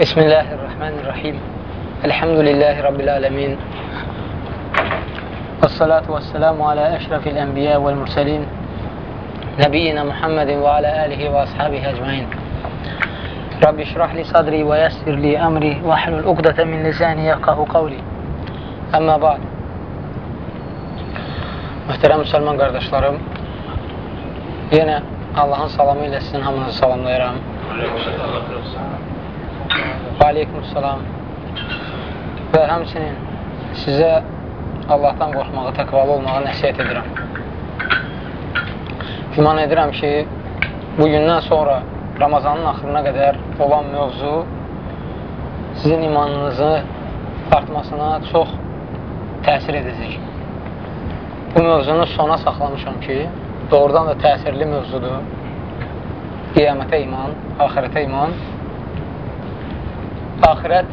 بسم الله الرحمن الرحيم. الحمد لله رب العالمين. والصلاة والسلام على أشرف الأنبياء والمرسلين نبينا محمد وعلى آله وأصحابه أجمعين. رب اشرح لي صدري ويسر لي أمري وحل الأقدة من لساني يقه قولي. أما بعد. محترم müsəlman qardaşlarım, yenə Allahın salamı ilə sizin hamınızı salamlayıram. Aleyküm, Allah Və aleykumussalam. Və həmçinin sizə Allahdan qorxmağı, təqvalı olmağı nəsiyyət edirəm. Güman edirəm ki, bugündən sonra Ramazanın axırına qədər olan mövzu sizin imanınızı artmasına çox təsir edəcək. Bu mövzunu sona saxlamışam ki, doğrudan da təsirli mövzudur. Qiyamətə iman, axirətə iman. Axirət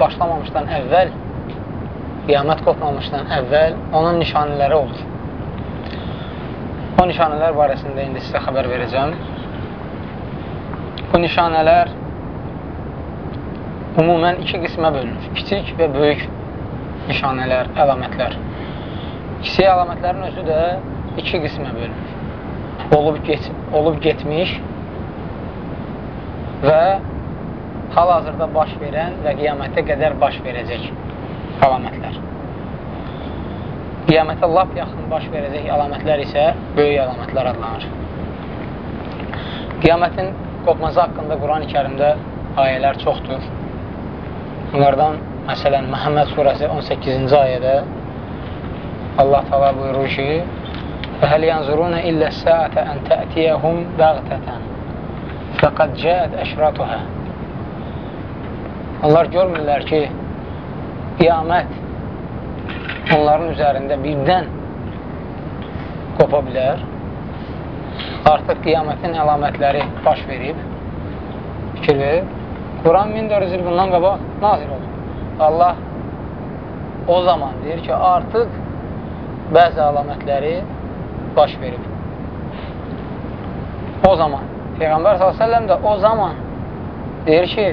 başlamamışdan əvvəl, qiyamət qopmamışdan əvvəl onun nişanələri olur. O nişanələr barəsində indi sizə xəbər verəcəm. Bu nişanələr umumən iki qismə bölünür. Kiçik və böyük nişanələr, əlamətlər. Kiçik əlamətlərin özü də iki qismə bölünür. Olub, get, olub getmiş və hal-hazırda baş verən və qiyamətə qədər baş verəcək əlamətlər. Qiyamətə lap yaxın baş verəcək əlamətlər isə böyük əlamətlər adlanır. Qiyamətin qopması haqqında Quran-ı kərimdə ayələr çoxdur. Bunlardan məsələn Məhəmməd surəsi 18-ci ayədə Allah təala buyurur ki: "Fəhəl yanzuruna illə səətə an ta'tiyahum bəğtətən fəqad cəət əşratuhə." Onlar görmürlər ki, qiyamət onların üzərində birdən qopa bilər. Artıq qiyamətin əlamətləri baş verib, fikir verib. Quran 1400 il bundan qabaq nazir oldu. Allah o zaman deyir ki, artıq bəzi əlamətləri baş verib. O zaman Peyğəmbər s.ə.v də o zaman deyir ki,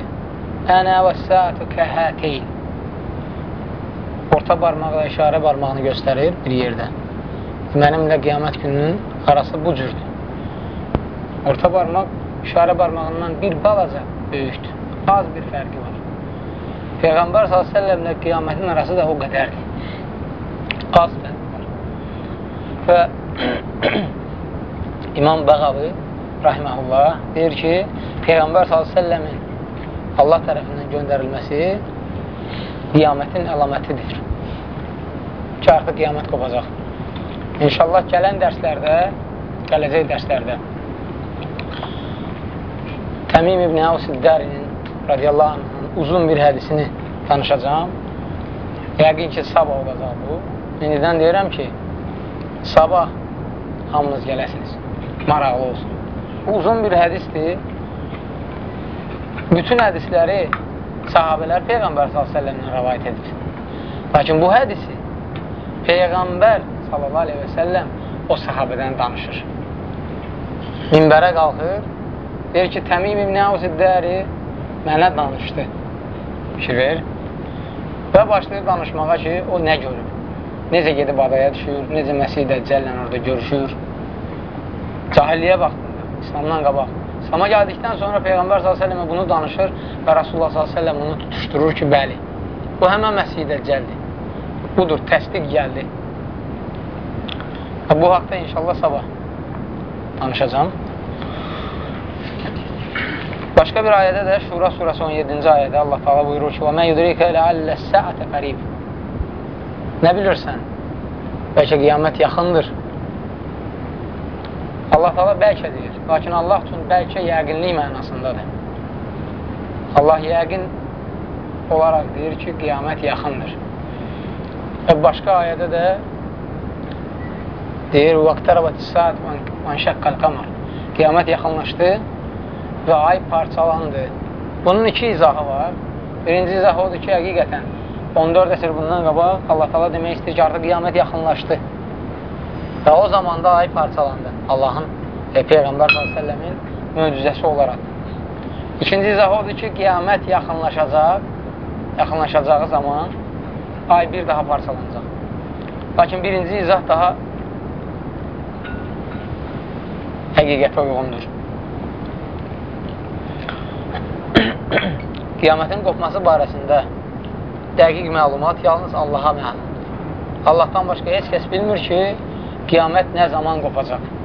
Ənə və səətü kəhəteyn Orta barmaqla işarə barmağını göstərir bir yerdə. Mənimlə qiyamət gününün arası bu cürdür. Orta barmaq işarə barmağından bir balaca böyükdür. Az bir fərqi var. Peyğəmbər s.ə.v ilə qiyamətin arası da o qədərdir. Az fərqi var. Və İmam Bəğavi rahiməhullah deyir ki, Peyğəmbər s.ə.v-in Allah tərəfindən göndərilməsi qiyamətin əlamətidir. Ki, artıq qiyamət qopacaq. İnşallah gələn dərslərdə, gələcək dərslərdə Təmim İbn Əvs-Dərinin radiyallahu anhın uzun bir hədisini tanışacağım. Yəqin ki, sabah olacaq bu. İndidən deyirəm ki, sabah hamınız gələsiniz. Maraqlı olsun. Uzun bir hədisdir. Bütün hədisləri sahabələr Peyğəmbər s.ə.v-lə rəvayət edir. Lakin bu hədisi Peyğəmbər s.ə.v o sahabədən danışır. Minbərə qalxır, deyir ki, Təmim İbn Əvz-Dəri mənə danışdı. Fikir verir. Və başlayır danışmağa ki, o nə görüb? Necə gedib adaya düşür, necə Məsih Dəccəllə orada görüşür. Cahilliyə vaxtında, İslamdan qabaq. İslama gəldikdən sonra Peyğəmbər s.ə.v bunu danışır və Rasulullah s.ə.v bunu tutuşdurur ki, bəli, bu həmən Məsih Dəccəldir. Budur, təsdiq gəldi. Bu haqda inşallah sabah danışacağım. Başqa bir ayədə də Şura surəsi 17-ci ayədə Allah Taala buyurur ki: "Və mə yudrikə ləallə sə'ətə qarib." Nə bilirsən? Bəlkə qiyamət yaxındır. Allah Taala bəlkə deyir, lakin Allah üçün bəlkə yəqinlik mənasındadır. Allah yəqin olaraq deyir ki, qiyamət yaxındır. Və başqa ayədə də deyir, "Vaqtarabat saat və şaqqal qamar." Qiyamət yaxınlaşdı və ay parçalandı. Bunun iki izahı var. Birinci izahı odur ki, həqiqətən 14 əsr bundan qabaq Allah Taala demək istəyir ki, artıq qiyamət yaxınlaşdı. Və o zamanda ay parçalandı. Allahın e, Peyğəmbər s.ə.v-in möcüzəsi olaraq. İkinci izah odur ki, qiyamət yaxınlaşacaq, yaxınlaşacağı zaman ay bir daha parçalanacaq. Lakin birinci izah daha həqiqətə uyğundur. Qiyamətin qopması barəsində dəqiq məlumat yalnız Allaha məlum. Allahdan başqa heç kəs bilmir ki, qiyamət nə zaman qopacaq.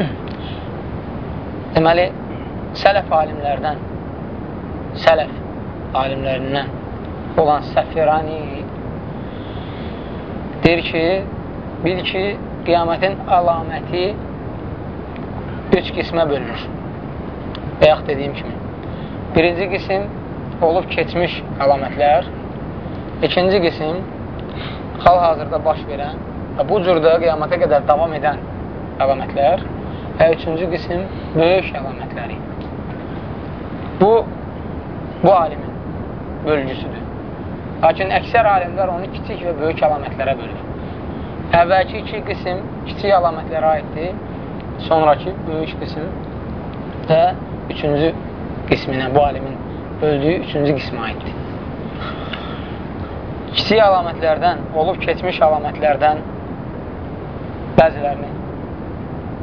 Deməli, sələf alimlərdən, sələf alimlərindən olan Səfirani deyir ki, bil ki, qiyamətin əlaməti üç qismə bölünür. Bayaq dediyim kimi. Birinci qism olub keçmiş əlamətlər, ikinci qism hal-hazırda baş verən və bu cürdə qiyamata qədər davam edən əlamətlər və üçüncü qism böyük əlamətləri. Bu, bu alimin bölgüsüdür. Lakin əksər alimlər onu kiçik və böyük əlamətlərə bölür. Əvvəlki iki qism kiçik əlamətlərə aiddir, sonraki böyük qism və üçüncü qisminə, bu alimin böldüyü üçüncü qismə aiddir. Kiçik əlamətlərdən, olub keçmiş əlamətlərdən bəzilərini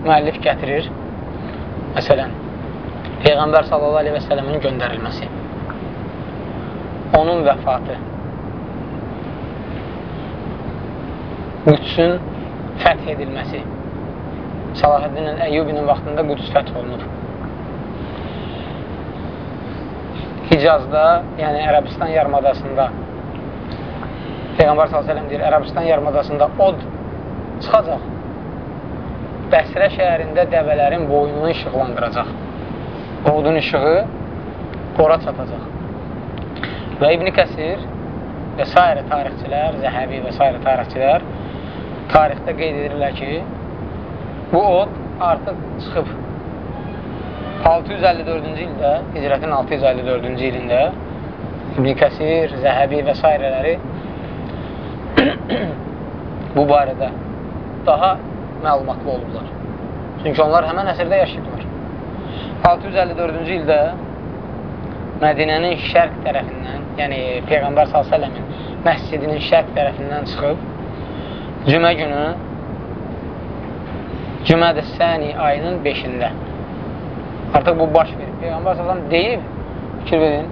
müəllif gətirir. Məsələn, Peyğəmbər sallallahu aleyhi və sələmin göndərilməsi, onun vəfatı, Qüdsün fəth edilməsi, Salahaddinin Əyyubinin vaxtında Qüds fəth olunur. Hicazda, yəni Ərəbistan yarımadasında Peyğəmbər s.ə.v deyir, Ərəbistan yarımadasında od çıxacaq. Bəsrə şəhərində dəvələrin boynunu işıqlandıracaq. Odun işığı qora çatacaq. Və İbn Kəsir və s. tarixçilər, Zəhəbi və s. tarixçilər tarixdə qeyd edirlər ki, bu od artıq çıxıb 654-cü ildə, hicrətin 654-cü ilində İbn Kəsir, Zəhəbi və s. bu barədə daha məlumatlı olublar. Çünki onlar həmən əsrdə yaşayıblar. 654-cü ildə Mədinənin şərq tərəfindən, yəni Peyğəmbər s.ə.v-in məscidinin şərq tərəfindən çıxıb cümə günü Cümədə Səni ayının 5-də artıq bu baş verir. Peyğəmbər s.ə.v deyib, fikir verin,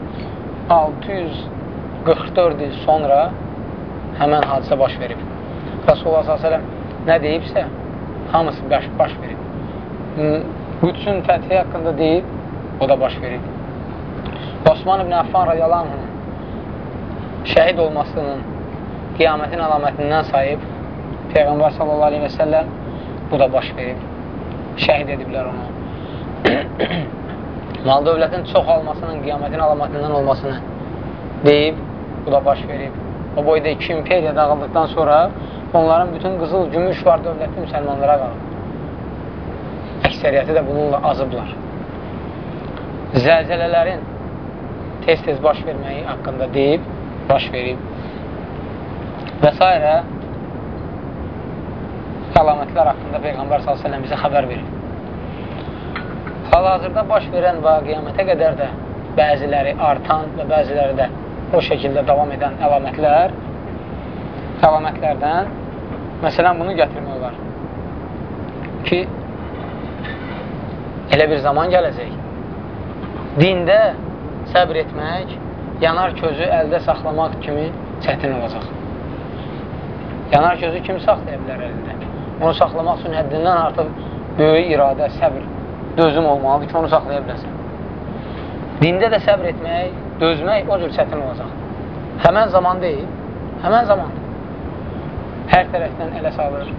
644 il sonra həmən hadisə baş verib. Rasulullah s.ə.v nə deyibsə, hamısı baş, baş verib. Qüdsün fəthi haqqında deyib, o da baş verib. Osman ibn Affan radiyallahu şəhid olmasının qiyamətin əlamətindən sayıb Peyğəmbər sallallahu aleyhi və səlləm bu da baş verib. Şəhid ediblər onu. Mal dövlətin çox almasının qiyamətin əlamətindən olmasını deyib, bu da baş verib. O boyda iki imperiya dağıldıqdan sonra onların bütün qızıl, gümüş var dövləti müsəlmanlara qalıb. Əksəriyyəti də bununla azıblar. Zəlzələlərin tez-tez baş verməyi haqqında deyib, baş verib və s. əlamətlər haqqında Peyğəmbər s.ə.v bizə xəbər verir. Hal-hazırda baş verən və qiyamətə qədər də bəziləri artan və bəziləri də o şəkildə davam edən əlamətlər əlamətlərdən məsələn bunu gətirmək olar ki elə bir zaman gələcək dində səbr etmək yanar közü əldə saxlamaq kimi çətin olacaq yanar közü kim saxlaya bilər əlində onu saxlamaq üçün həddindən artıq böyük iradə, səbr, dözüm olmalıdır ki onu saxlaya biləsən dində də səbr etmək dözmək o cür çətin olacaq. Həmən zaman deyil, həmən zaman. Hər tərəfdən ələ salır,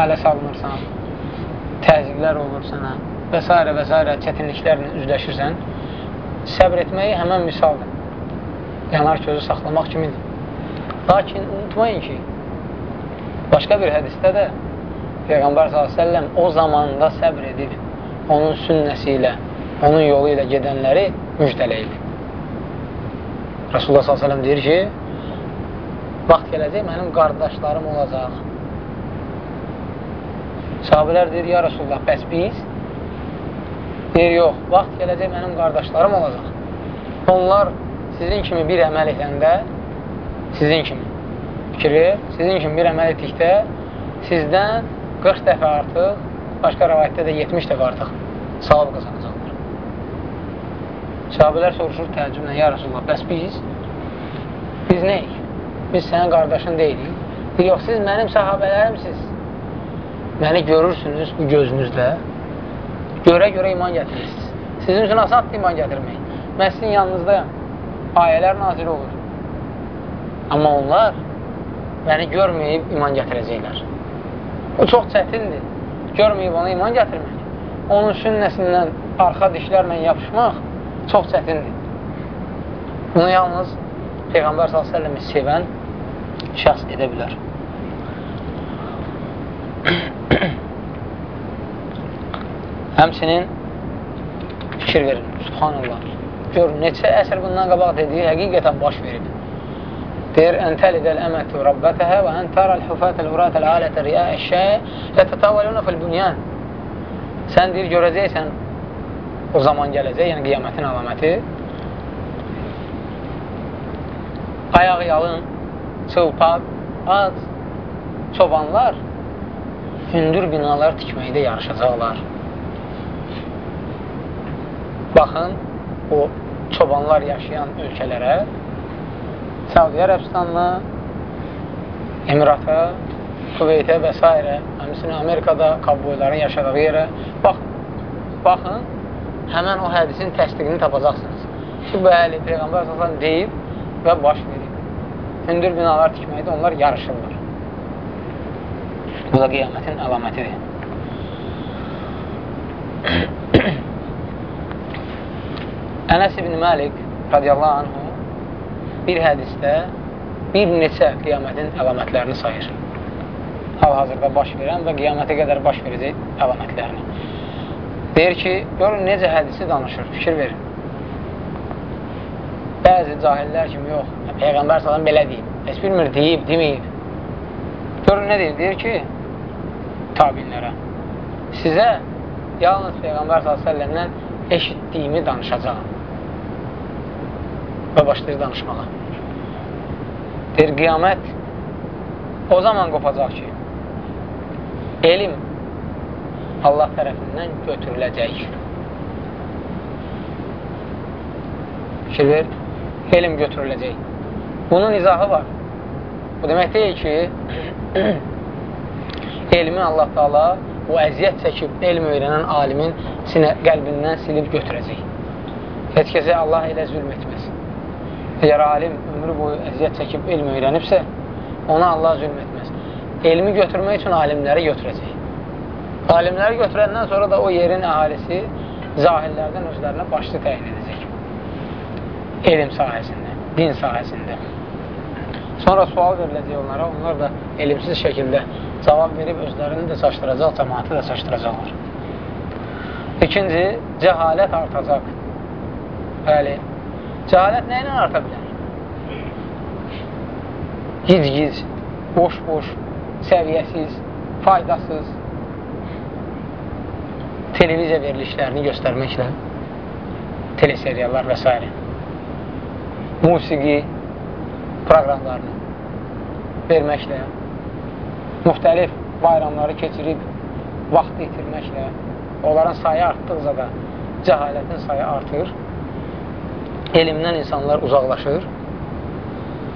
ələ salınırsan, təzyiqlər olur sənə və s. və s. çətinliklərlə üzləşirsən. Səbr etməyi həmən misaldır. Yanar közü saxlamaq kimidir. Lakin unutmayın ki, başqa bir hədisdə də Peyğəmbər s.ə.v o zamanda səbr edib, onun sünnəsi ilə, onun yolu ilə gedənləri müjdələyib. Rasulullah s.ə.v deyir ki, vaxt gələcək, mənim qardaşlarım olacaq. Sahabələr deyir, ya Rasulullah, bəs biz? Deyir, yox, vaxt gələcək mənim qardaşlarım olacaq. Onlar sizin kimi bir əməl edəndə, sizin kimi fikir ver, sizin kimi bir əməl etdikdə sizdən 40 dəfə artıq, başqa rəvayətdə də 70 dəfə artıq savab qazanacaqlar. Sahabələr soruşur təəccüblə, ya Rasulullah, bəs biz? Biz neyik? Biz sənin qardaşın deyilik. Deyir, yox, siz mənim sahabələrimsiz. Məni görürsünüz bu gözünüzlə. Görə-görə iman gətirirsiniz. Sizin üçün asaddır iman gətirmək. Mən sizin yanınızdayam. Ayələr nazil olur. Amma onlar məni görməyib iman gətirəcəklər. Bu çox çətindir. Görməyib ona iman gətirmək. Onun sünnəsindən arxa dişlərlə yapışmaq çox çətindir. Bunu yalnız Peyğəmbər s.ə.v-i sevən şəxs edə bilər. Həmsinin fikir verin, subhanallah. Gör, neçə əsr bundan qabaq dediyi həqiqətən baş verib. Deyir, əntəlidəl əmətü rabbətəhə və əntərəl hüfətəl uratəl alətə riyə əşşəyə yətətəvaluna fil bünyan. Sən deyir, görəcəksən, o zaman gələcək, yəni qiyamətin əlaməti. Ayaq yalın, çılpaq, ac, çobanlar hündür binalar tikməkdə yarışacaqlar. Baxın, o çobanlar yaşayan ölkələrə, Səudi Ərəbistanla, Emirata, Kuveytə və s. Həmçinin Amerikada kovboyların yaşadığı yerə bax, baxın, həmən o hədisin təsdiqini tapacaqsınız. Ki, bəli, Peyğəmbər s.ə.v deyib və baş verib. Hündür binalar tikməkdə onlar yarışırlar. Bu da qiyamətin əlamətidir. Ənəs ibn Məlik radiyallahu anhu bir hədisdə bir neçəqiyamətin əlamətlərini sayır. Hal-hazırda baş verən və qiyamətə qədər baş verəcək əlamətlərini. Deyir ki, görün necə hədisi danışır, fikir verin. Bəzi cahillər kimi yox, Peyğəmbər salam belə deyib, heç bilmir, deyib, deməyib. Görün nə deyir, deyir ki, tabinlərə, sizə yalnız Peyğəmbər s.ə.v-dən eşitdiyimi danışacaqam və başlayır danışmağa. Deyir, qiyamət o zaman qopacaq ki, elm Allah tərəfindən götürüləcək. Fikir ver, elm götürüləcək. Bunun izahı var. Bu demək deyil ki, elmi Allah Taala o əziyyət çəkib elm öyrənən alimin sinə, qəlbindən silib götürəcək. Heç kəsə Allah elə zülm etməz. Əgər alim ömrü boyu əziyyət çəkib elm öyrənibsə, ona Allah zülm etməz. Elmi götürmək üçün alimləri götürəcək. Alimləri götürəndən sonra da o yerin əhalisi zahillərdən özlərinə başlı təyin edəcək. Elm sahəsində, din sahəsində. Sonra sual veriləcək onlara, onlar da elmsiz şəkildə cavab verib özlərini də çaşdıracaq, cəmaatı da çaşdıracaqlar. İkinci, cəhalət artacaq. Bəli, Cəhalət nə ilə arta bilər? Gic-gic, boş-boş, səviyyəsiz, faydasız televiziya verilişlərini göstərməklə, teleseriallar və s. Musiqi proqramlarını verməklə, müxtəlif bayramları keçirib vaxt itirməklə, onların sayı artdıqca da cəhalətin sayı artır elmdən insanlar uzaqlaşır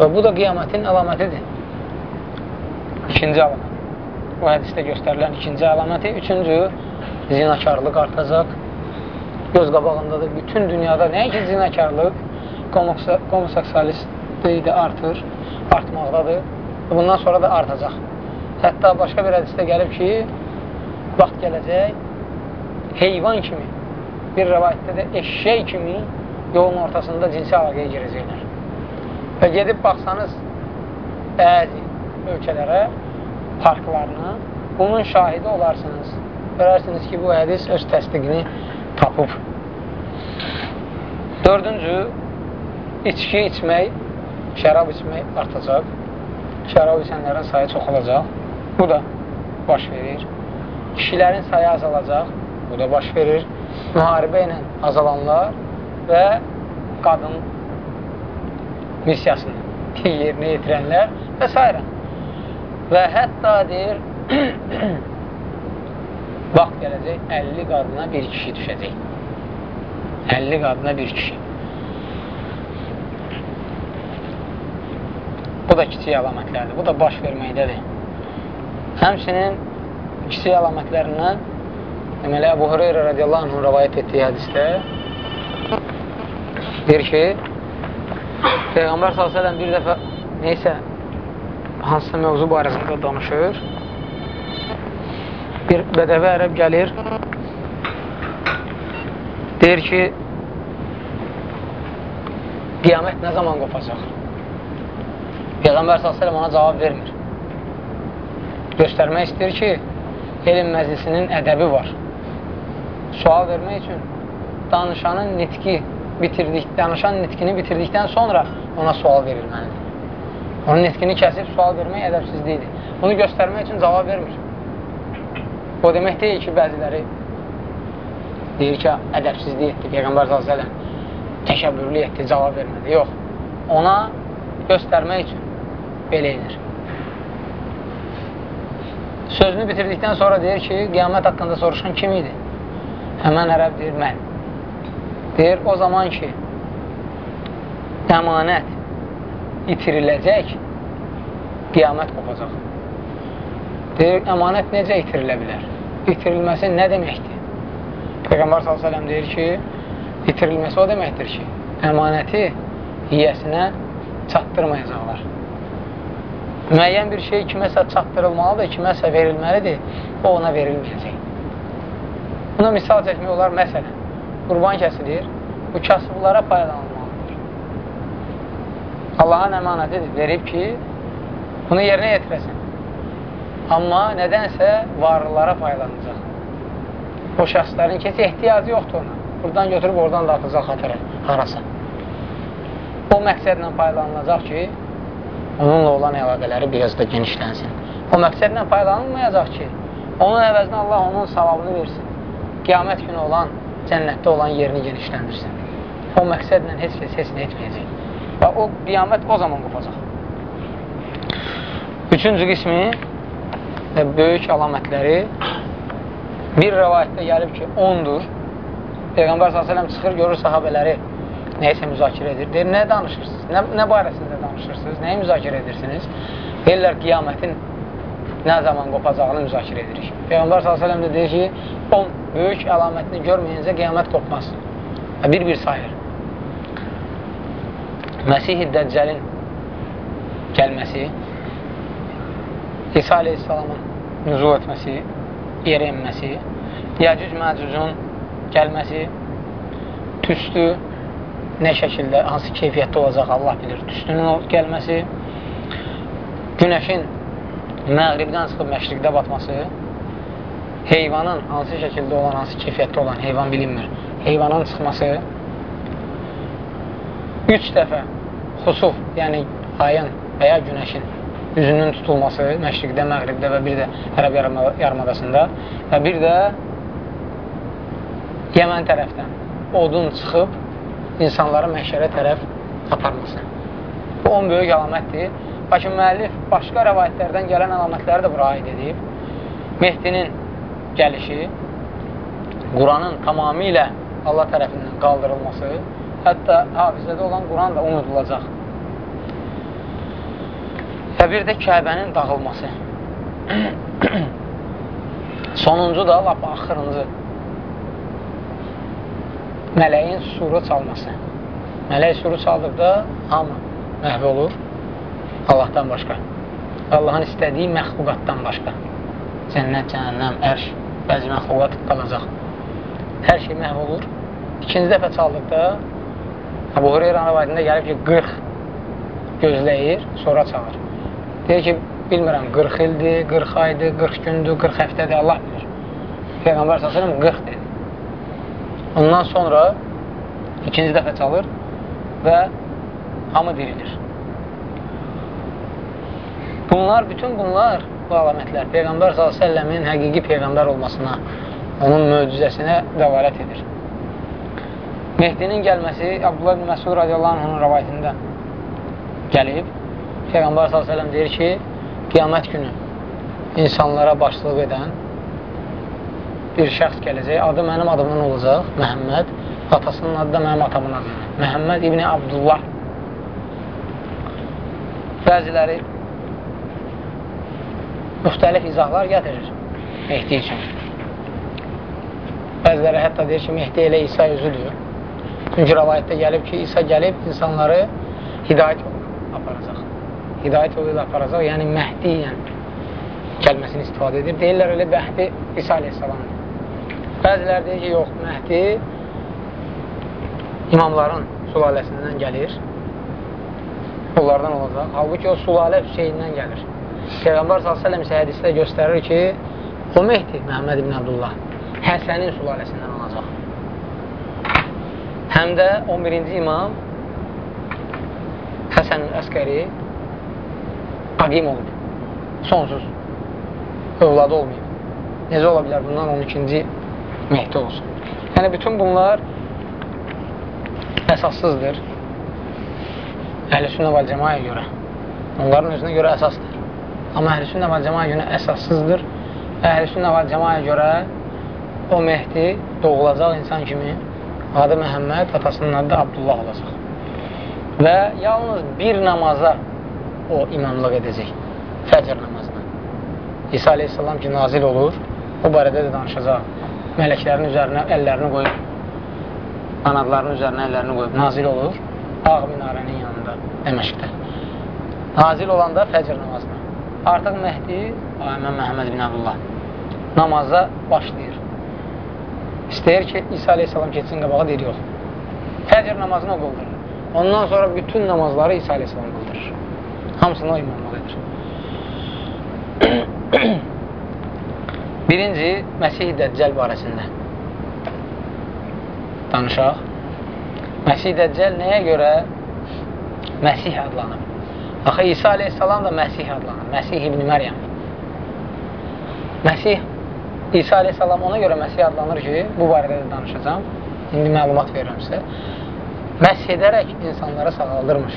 və bu da qiyamətin əlamətidir. İkinci əlamət. Bu hədisdə göstərilən ikinci əlaməti. Üçüncü, zinakarlıq artacaq. Göz qabağındadır. Bütün dünyada nəinki zinakarlıq, homoseksualistliyi də artır, artmaqdadır. Bundan sonra da artacaq. Hətta başqa bir hədisdə gəlib ki, vaxt gələcək, heyvan kimi, bir rəvayətdə də eşşək kimi yolun ortasında cinsi əlaqəyə girəcəklər. Və gedib baxsanız bəzi ölkələrə, parklarına, bunun şahidi olarsınız. Görərsiniz ki, bu hədis öz təsdiqini tapıb. Dördüncü, içki içmək, şərab içmək artacaq. Şərab içənlərin sayı çox olacaq. Bu da baş verir. Kişilərin sayı azalacaq. Bu da baş verir. müharibə ilə azalanlar və qadın missiyasını yerinə yetirənlər və s. Və hətta deyir, vaxt gələcək, 50 qadına bir kişi düşəcək. 50 qadına bir kişi. Bu da kiçik əlamətlərdir. Bu da baş verməkdədir. Həmçinin kiçik əlamətlərindən deməli, Əbu Hüreyra radiyallahu anhın rəvayət etdiyi hədisdə deyir ki, Peyğəmbər s.ə.v bir dəfə neysə hansısa mövzu barəsində danışır. Bir bədəvi ərəb gəlir, deyir ki, qiyamət nə zaman qopacaq? Peyğəmbər s.ə.v ona cavab vermir. Göstərmək istəyir ki, elm məclisinin ədəbi var. Sual vermək üçün danışanın nitki bitirdik, danışan nitkini bitirdikdən sonra ona sual verilməlidir. Onun nitkini kəsib sual vermək ədəbsizliyidir. Bunu göstərmək üçün cavab vermir. O demək deyil ki, bəziləri deyir ki, ədəbsizlik etdi, Peyğəmbər s.ə.v təkəbbürlü etdi, cavab vermədi. Yox, ona göstərmək üçün belə edir. Sözünü bitirdikdən sonra deyir ki, qiyamət haqqında soruşan kim idi? Həmən ərəb deyir, mən. Deyir, o zaman ki, əmanət itiriləcək, qiyamət qopacaq. Deyir, əmanət necə itirilə bilər? İtirilməsi nə deməkdir? Peyğəmbər s.ə.v deyir ki, itirilməsi o deməkdir ki, əmanəti yiyəsinə çatdırmayacaqlar. Müəyyən bir şey kiməsə çatdırılmalıdır, kiməsə verilməlidir, o ona verilməyəcək. Buna misal çəkmək olar, məsələn, qurban kəsilir, bu kasıblara paylanılır. Allahın əmanətidir, verib ki, bunu yerinə yetirəsən. Amma nədənsə varlılara paylanacaq. O şəxslərin ki, ehtiyacı yoxdur ona. Buradan götürüb oradan da atacaq xatırı, harasa. O məqsədlə paylanılacaq ki, onunla olan əlaqələri biraz da genişlənsin. O məqsədlə paylanılmayacaq ki, onun əvəzinə Allah onun savabını versin. Qiyamət günü olan, cənnətdə olan yerini genişləndirsin. O məqsədlə heç kəs heç nə etməyəcək. Və o qiyamət o zaman qopacaq. Üçüncü qismi və böyük əlamətləri bir rəvayətdə gəlib ki, 10-dur. Peyğəmbər s.ə.v çıxır, görür sahabələri nəyəsə müzakirə edir. Deyir, nə danışırsınız? Nə, nə barəsində danışırsınız? Nəyi müzakirə edirsiniz? Deyirlər, qiyamətin nə zaman qopacağını müzakirə edirik. Peyğəmbər s.ə.v də deyir ki, 10 böyük əlamətini görməyincə qiyamət qopmaz. Bir-bir sayır. Məsih-i Dəccəlin gəlməsi, İsa aleyhissalamın nüzul etməsi, yerə inməsi, Yəcüc Məcücün gəlməsi, tüstü nə şəkildə, hansı keyfiyyətdə olacaq Allah bilir, tüstünün gəlməsi, günəşin məğribdən çıxıb məşriqdə batması, heyvanın hansı şəkildə olan, hansı keyfiyyətdə olan, heyvan bilinmir, heyvanın çıxması, üç dəfə xusuf, yəni ayın və ya günəşin üzünün tutulması məşriqdə, məğribdə və bir də Ərəb yarımadasında və bir də Yəmən tərəfdən odun çıxıb insanların məhşərə tərəf aparması. Bu 10 böyük əlamətdir. Lakin müəllif başqa rəvayətlərdən gələn əlamətləri də bura aid edib. Mehdinin gəlişi, Quranın tamamilə Allah tərəfindən qaldırılması, hətta hafizədə olan Quran da unudulacaq. Və bir də Kəbənin dağılması. Sonuncu da lap axırıncı. Mələyin suru çalması. Mələk suru çaldıqda hamı məhv olur Allahdan başqa. Allahın istədiyi məxluqatdan başqa. Cənnət, cəhənnəm, ərş, bəzi məxluqat qalacaq. Hər şey məhv olur. İkinci dəfə çaldıqda Əbu Hureyra rəvayətində gəlib ki, 40 gözləyir, sonra çağır. Deyir ki, bilmirəm, 40 ildir, 40 aydır, 40 gündür, 40 həftədir, Allah bilir. Peyğəmbər s.ə.v 40 dedi. Ondan sonra ikinci dəfə çalır və hamı dirilir. Bunlar, bütün bunlar, bu əlamətlər Peyğəmbər s.ə.v-in həqiqi Peyğəmbər olmasına, onun möcüzəsinə dəvalət edir. Mehdinin gəlməsi Abdullah ibn Məsud radiyallahu anhın rəvayətində gəlib. Peyğəmbər s.ə.v deyir ki, qiyamət günü insanlara başlıq edən bir şəxs gələcək. Adı mənim adımdan olacaq, Məhəmməd. Atasının adı da mənim atamın adından. Məhəmməd ibn Abdullah. Bəziləri müxtəlif izahlar gətirir Mehdi üçün. Bəziləri hətta deyir ki, Mehdi elə İsa özüdür. Çünki rəvayətdə gəlib ki, İsa gəlib insanları hidayət yolu aparacaq. Hidayət yolu ilə aparacaq, yəni Məhdi yəni, gəlməsini istifadə edir. Deyirlər elə Məhdi İsa aleyhissalamdır. Bəzilər deyir ki, yox, Məhdi imamların sülaləsindən gəlir. Onlardan olacaq. Halbuki o sülalə Hüseynindən gəlir. Peyğəmbər s.ə.v isə hədisdə göstərir ki, o Mehdi Məhəmməd ibn Abdullah Həsənin sülaləsindən olacaq. Həm də 11-ci imam Həsən Əskəri Aqim olub. Sonsuz. Övladı olmayıb. Necə ola bilər bundan 12-ci Mehdi olsun. Yəni, bütün bunlar əsassızdır. Əhl-i-Sünnə və cəmaya görə. Onların özünə görə əsasdır. Amma Əhl-i-Sünnə və cəmaya görə əsassızdır. Əhl-i-Sünnə və cəmaya görə o Mehdi doğulacaq insan kimi adı Məhəmməd, atasının adı Abdullah olacaq. Və yalnız bir namaza o imamlıq edəcək. Fəcr namazına. İsa aleyhissalam ki, nazil olur, o barədə də danışacaq. Mələklərin üzərinə əllərini qoyub, qanadlarının üzərinə əllərini qoyub, nazil olur. Ağ minarənin yanında, Dəməşqdə. Nazil olanda fəcr namazına. Artıq Məhdi, Əmən Məhəmməd bin Abdullah, namaza başlayır. İstəyir ki, İsa aleyhissalam keçsin qabağa, deyir yox. Fəcr namazını o qıldırır. Ondan sonra bütün namazları İsa aleyhissalam qıldırır. Hamısını o imamlıq edir. Birinci, Məsih Dəccəl barəsində danışaq. Məsih Dəccəl nəyə görə Məsih adlanıb? Axı, İsa aleyhissalam da Məsih adlanır. Məsih ibn Məryəm. Məsih İsa aleyhissalam ona görə Məsih adlanır ki, bu barədə də danışacağım. İndi məlumat verirəm sizə. Məsh edərək insanlara sağaldırmış.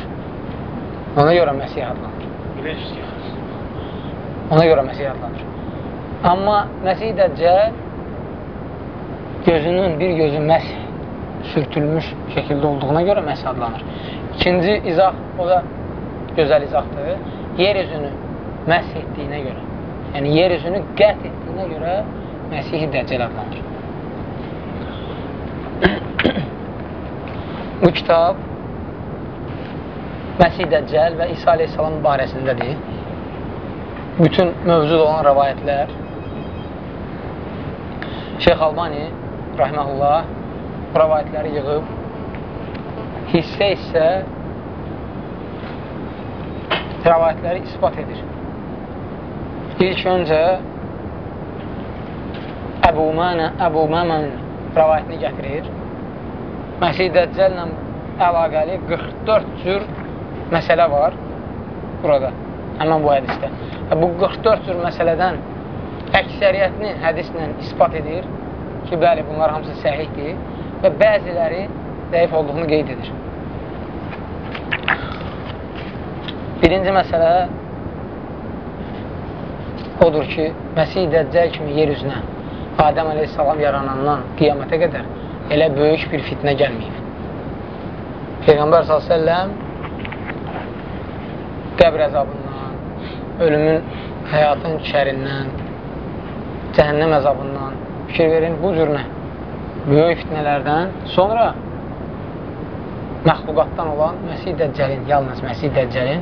Ona görə Məsih adlanır. Ona görə Məsih adlanır. Amma Məsih Dəccəl gözünün bir gözü məsh sürtülmüş şəkildə olduğuna görə Məsih adlanır. İkinci izah, o da gözəl izahdır. Yer üzünü məsh etdiyinə görə, yəni yer üzünü qət etdiyinə görə Məsih Dəccəl adlanır. Bu kitab Məsih Dəccəl və İsa aleyhissalam barəsindədir. Bütün mövcud olan rəvayətlər Şeyx Albani rahməhullah bu rəvayətləri yığıb hissə-hissə rəvayətləri ispat edir. İlk öncə Əbu Mənə, Əbu Məmən rəvayətini gətirir. Məsih Dəccəllə əlaqəli 44 cür məsələ var burada, həmən bu hədisdə. Və bu 44 cür məsələdən əksəriyyətini hədislə ispat edir ki, bəli, bunlar hamısı səhihdir və bəziləri zəif olduğunu qeyd edir. Birinci məsələ odur ki, Məsih Dəccəl kimi yer üzünə Adəm əleyhissalam yaranandan qiyamətə qədər elə böyük bir fitnə gəlməyib. Peyğəmbər s.ə.v qəbr əzabından, ölümün, həyatın şərindən, cəhənnəm əzabından fikir verin, bu cür nə? Böyük fitnələrdən sonra məxluqatdan olan Məsih Dəccəlin, yalnız Məsih Dəccəlin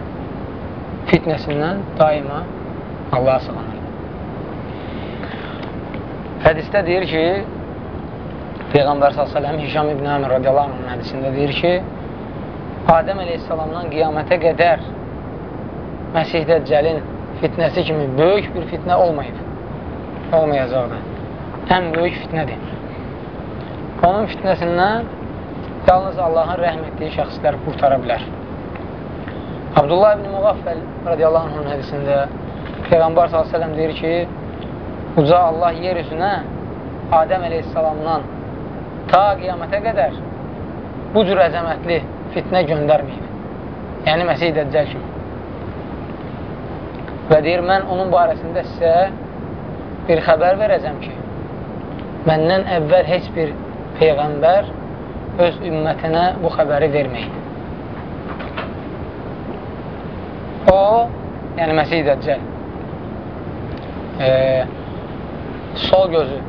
fitnəsindən daima Allaha sığınır. Hədisdə deyir ki, Peyğəmbər s.ə.v Hişam ibn Əmir radiyallahu anh hədisində deyir ki, Adəm əleyhissalamdan qiyamətə qədər Məsih Dəccəlin fitnəsi kimi böyük bir fitnə olmayıb. Olmayacaqdır. Ən böyük fitnədir. Onun fitnəsindən yalnız Allahın rəhm etdiyi şəxslər qurtara bilər. Abdullah ibn Muğaffəl radiyallahu anhın hədisində Peyğəmbər s.ə.v deyir ki, uca Allah yer üzünə Adəm əleyhissalamdan ta qiyamətə qədər bu cür əzəmətli fitnə göndərməyib. Yəni, Məsih Dəccal kimi. Və deyir, mən onun barəsində sizə bir xəbər verəcəm ki, məndən əvvəl heç bir Peyğəmbər öz ümmətinə bu xəbəri verməyib. O, yəni Məsih Dəccal, e, sol gözü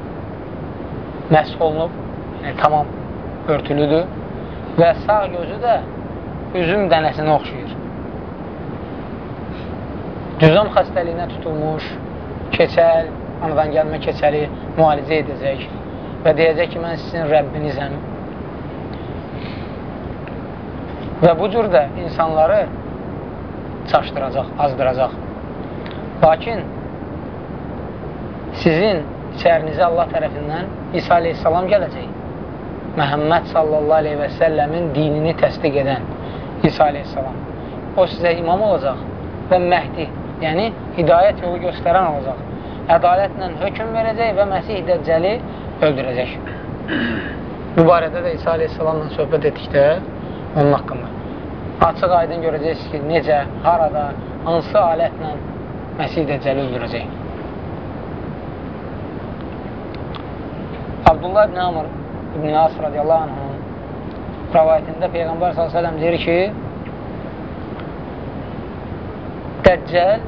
məsk olunub, yəni tamam örtülüdür və sağ gözü də üzüm dənəsinə oxşayır. Cüzam xəstəliyinə tutulmuş, keçəl, anadan gəlmə keçəli müalicə edəcək və deyəcək ki, mən sizin Rəbbinizəm. Və bu cür də insanları çaşdıracaq, azdıracaq. Lakin sizin içərinizə Allah tərəfindən İsa aleyhissalam gələcək. Məhəmməd sallallahu aleyhi və səlləmin dinini təsdiq edən İsa aleyhissalam. O sizə imam olacaq və Məhdi, yəni hidayət yolu göstərən olacaq. Ədalətlə hökum verəcək və Məsih Dəccəli öldürəcək. Bu barədə də İsa aleyhissalamla söhbət etdikdə onun haqqında. Açıq aydın görəcəksiniz ki, necə, harada, hansı alətlə Məsih Dəccəli öldürəcək. Abdullah ibn Amr ibn As radiyallahu anhın rəvayətində Peyğəmbər s.ə.v deyir ki, Dəccəl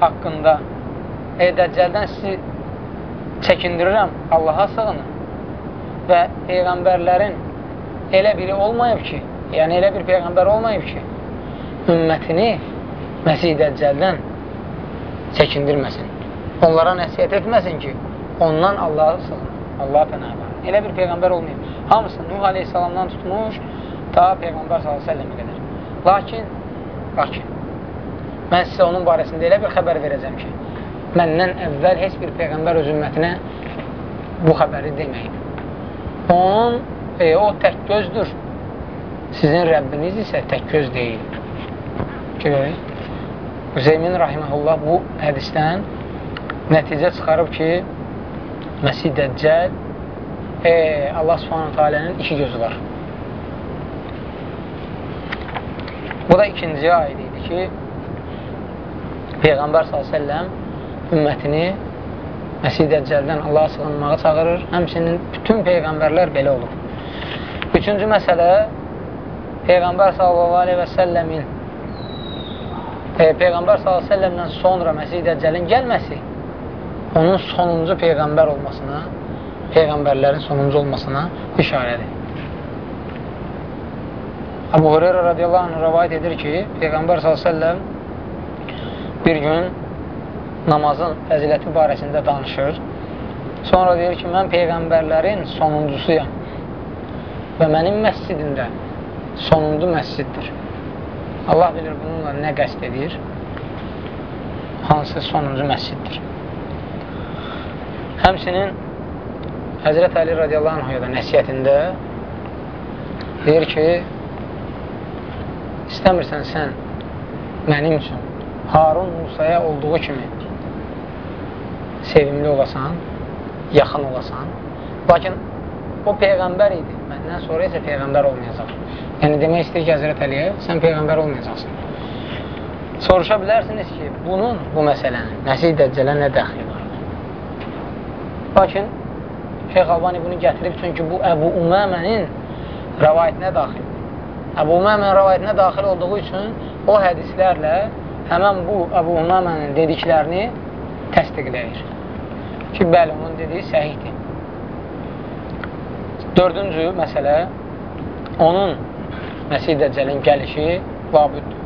haqqında e, Dəccəldən sizi çəkindirirəm, Allaha sığının və Peyğəmbərlərin elə biri olmayıb ki, yəni elə bir Peyğəmbər olmayıb ki, ümmətini Məsih Dəccəldən çəkindirməsin. Onlara nəsiyyət etməsin ki, ondan Allahı sığın. Allah pənahlar. Elə bir Peyğəmbər olmayıb. Hamısı Nuh aleyhissalamdan tutmuş, ta Peyğəmbər s.ə.və qədər. Lakin, lakin, mən sizə onun barəsində elə bir xəbər verəcəm ki, məndən əvvəl heç bir Peyğəmbər öz ümmətinə bu xəbəri deməyib. Onun, e, o tək gözdür. Sizin Rəbbiniz isə tək göz deyil. Görək. Hüseymin Rahiməhullah bu hədisdən nəticə çıxarıb ki, Məsih Dəccəl e, Allah subhanətə alənin iki gözü var. Bu da ikinci aid idi ki, Peyğəmbər s.ə.v ümmətini Məsih Dəccəldən Allaha sığınmağa çağırır. Həmçinin bütün Peyğəmbərlər belə olur. Üçüncü məsələ, Peyğəmbər s.ə.v-in e, Peyğəmbər s.ə.v-dən sonra Məsih Dəccəlin gəlməsi onun sonuncu Peyğəmbər olmasına, Peyğəmbərlərin sonuncu olmasına işarədir. Abu Hureyra radiyallahu anh rəvayət edir ki, Peyğəmbər s.ə.v bir gün namazın fəziləti barəsində danışır. Sonra deyir ki, mən Peyğəmbərlərin sonuncusuyam və mənim məscidimdə sonuncu məsciddir. Allah bilir bununla nə qəst edir, hansı sonuncu məsciddir. Həmsinin Həzrət Əli radiyallahu anhaya da nəsiyyətində deyir ki, istəmirsən sən mənim üçün Harun Musaya olduğu kimi sevimli olasan, yaxın olasan. Lakin o Peyğəmbər idi. Məndən sonra isə Peyğəmbər olmayacaq. Yəni, demək istəyir ki, Həzrət Əliyə, sən Peyğəmbər olmayacaqsın. Soruşa bilərsiniz ki, bunun, bu məsələnin Məsih Dəccələ nə dəxli var? Lakin Şeyx Albani bunu gətirib, çünki bu Əbu Uməmənin rəvayətinə daxildir. Əbu Uməmənin rəvayətinə daxil olduğu üçün o hədislərlə həmən bu Əbu Uməmənin dediklərini təsdiqləyir. Ki, bəli, onun dediyi səhihdir. Dördüncü məsələ, onun Məsih Dəccəlin gəlişi labüddür.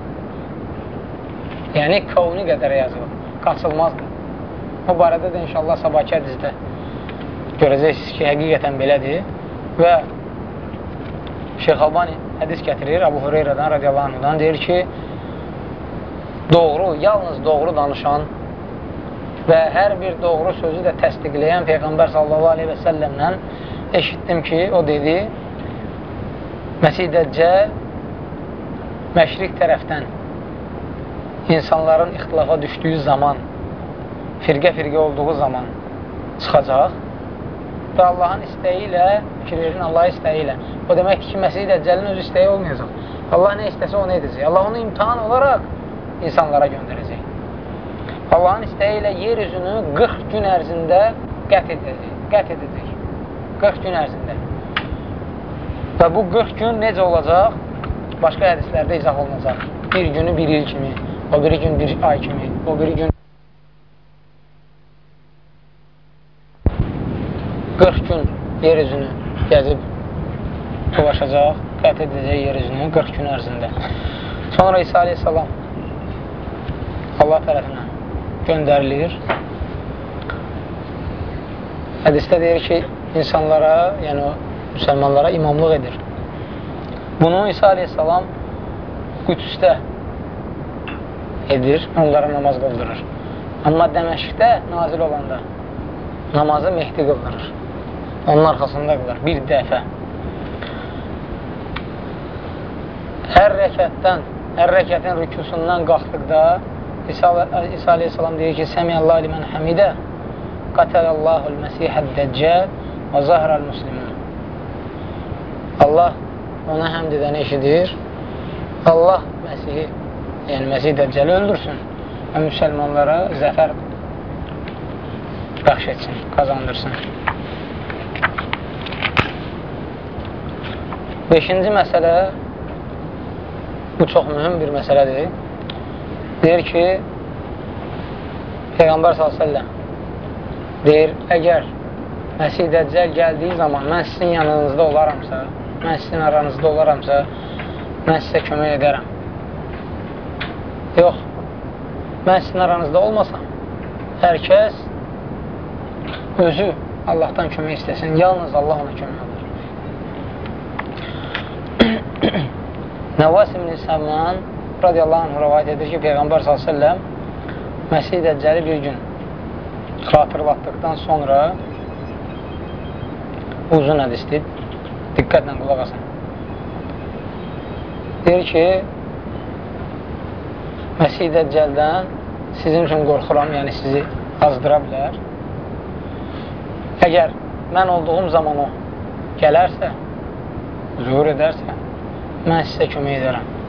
Yəni, qavni qədər yazılır, qaçılmazdır. O barədə də inşallah sabahki hədizdə görəcəksiniz ki, həqiqətən belədir və Şeyx Albani hədis gətirir Əbu Hüreyrədən radiyallahu anhudan deyir ki, doğru, yalnız doğru danışan və hər bir doğru sözü də təsdiqləyən Peyğəmbər sallallahu aleyhi və səlləmdən eşitdim ki, o dedi Məsih Dəccəl məşriq tərəfdən insanların ixtilafa düşdüyü zaman firqə-firqə olduğu zaman çıxacaq və Allahın istəyi ilə, fikir verin, Allahın istəyi ilə. O deməkdir ki, Məsih Dəccəlin öz istəyi olmayacaq. Allah nə istəsə onu edəcək. Allah onu imtihan olaraq insanlara göndərəcək. Allahın istəyi ilə yer üzünü 40 gün ərzində qət edəcək. Qət edəcək. 40 gün ərzində. Və bu 40 gün necə olacaq? Başqa hədislərdə izah olunacaq. Bir günü bir il kimi, o biri gün bir ay kimi, o biri gün 40 gün yer üzünü gəzib dolaşacaq, qət edəcək yer üzünü 40 gün ərzində. Sonra İsa aleyhissalam Allah tərəfindən göndərilir. Hədisdə deyir ki, insanlara, yəni müsəlmanlara imamlıq edir. Bunu İsa aleyhissalam Qüdsdə edir, onlara namaz qıldırır. Amma Dəməşqdə nazil olanda namazı Mehdi qıldırır. Onun arxasında qılar bir dəfə. Hər rəkətdən, hər rəkətin rükusundan qalxdıqda İsa, İsa aleyhissalam deyir ki, Səmiyallah limən həmidə qatələllahul məsihəd dəccəl və zahral muslimun. Allah ona həmd edən eşidir. Allah Məsihi, yəni Məsih Dəccəli öldürsün və müsəlmanlara zəfər bəxş etsin, qazandırsın. Beşinci məsələ, bu çox mühüm bir məsələdir. Deyir ki, Peyğəmbər s.ə.v deyir, əgər Məsih Dəccəl gəldiyi zaman mən sizin yanınızda olaramsa, mən sizin aranızda olaramsa, mən sizə kömək edərəm. Yox, mən sizin aranızda olmasam, hər kəs özü Allahdan kömək istəsin, yalnız Allah ona kömək olur. Nəvas ibn Səman radiyallahu anh rəvayət edir ki, Peyğəmbər s.ə.v Məsih Dəccəli bir gün xatırlatdıqdan sonra uzun hədisdir, diqqətlə qulaq asın. Deyir ki, Məsih Dəccəldən sizin üçün qorxuram, yəni sizi azdıra bilər. Əgər mən olduğum zaman o gələrsə, zuhur edərsə, mən sizə kömək edərəm.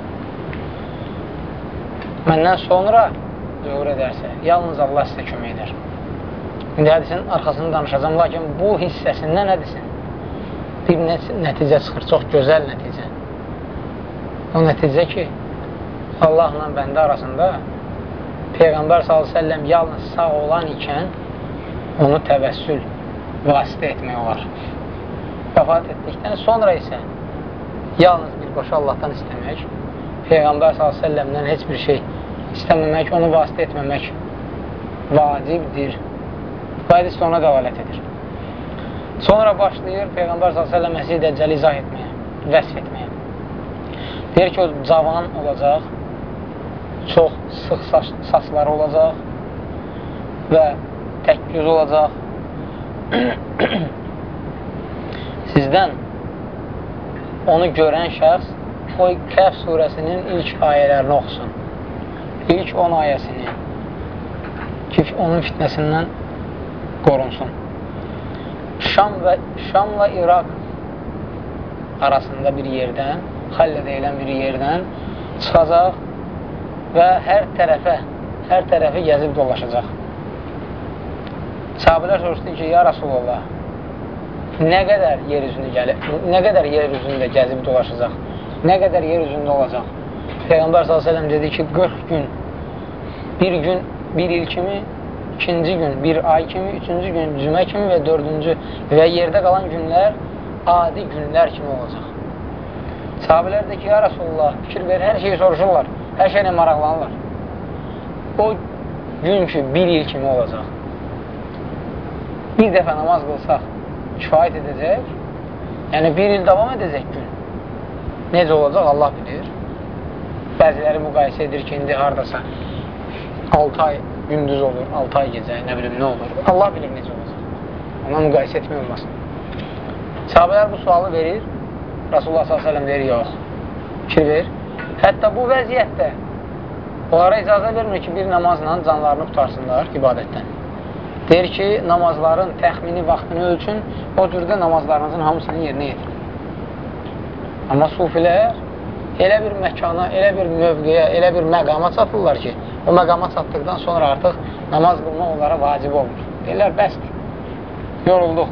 Məndən sonra zuhur edərsə, yalnız Allah sizə kömək edər. İndi hədisin arxasını danışacağım, lakin bu hissəsindən hədisin bir nəticə çıxır, çox gözəl nəticə. O nəticə ki, Allahla bəndə arasında Peyğəmbər s.ə.v yalnız sağ olan ikən onu təvəssül vasitə etmək olar. Vəfat etdikdən sonra isə yalnız birbaşa Allahdan istəmək, Peyğəmbər s.ə.v-dən heç bir şey istəməmək, onu vasitə etməmək vacibdir. Qaydis ona dəvalət edir. Sonra başlayır Peyğəmbər s.ə.v Məsih Dəccəli izah etməyə, vəsf etməyə. Deyir ki, o cavan olacaq, çox sıx saç, saçları olacaq və tək göz olacaq. Sizdən onu görən şəxs o Kəhv surəsinin ilk ayələrini oxusun. İlk 10 ayəsini ki, onun fitnəsindən qorunsun. Şam və Şamla İraq arasında bir yerdən, Xallə deyilən bir yerdən çıxacaq və hər tərəfə, hər tərəfi gəzib dolaşacaq. Sahabələr soruşdu ki, ya Rasulullah, nə qədər yer üzünü gəlib, nə qədər yer üzündə gəzib dolaşacaq, nə qədər yer üzündə olacaq. Peyğəmbər s.ə.v dedi ki, 40 gün, bir gün, bir il kimi, ikinci gün, bir ay kimi, üçüncü gün, cümə kimi və dördüncü və yerdə qalan günlər adi günlər kimi olacaq. Sahabələr də ki, ya Rasulullah, fikir ver, hər şeyi soruşurlar, hər şeylə maraqlanırlar. O gün ki, bir il kimi olacaq. Bir dəfə namaz qılsaq, kifayət edəcək, yəni bir il davam edəcək gün. Necə olacaq, Allah bilir. Bəziləri müqayisə edir ki, indi haradasa 6 ay gündüz olur, 6 ay gecə, nə bilim, nə olur. Allah bilir necə olacaq. Ona müqayisə etmək olmaz. Sahabələr bu sualı verir, Rasulullah s.ə.v verir, yox. Fikir ver. Hətta bu vəziyyətdə onlara icazə vermir ki, bir namazla canlarını qutarsınlar ibadətdən. Deyir ki, namazların təxmini vaxtını ölçün, o cürdə namazlarınızın hamısını yerinə yetirin. Amma sufilər elə bir məkana, elə bir mövqeyə, elə bir məqama çatırlar ki, o məqama çatdıqdan sonra artıq namaz qılma onlara vacib olmur. Deyirlər, bəsdir, yorulduq.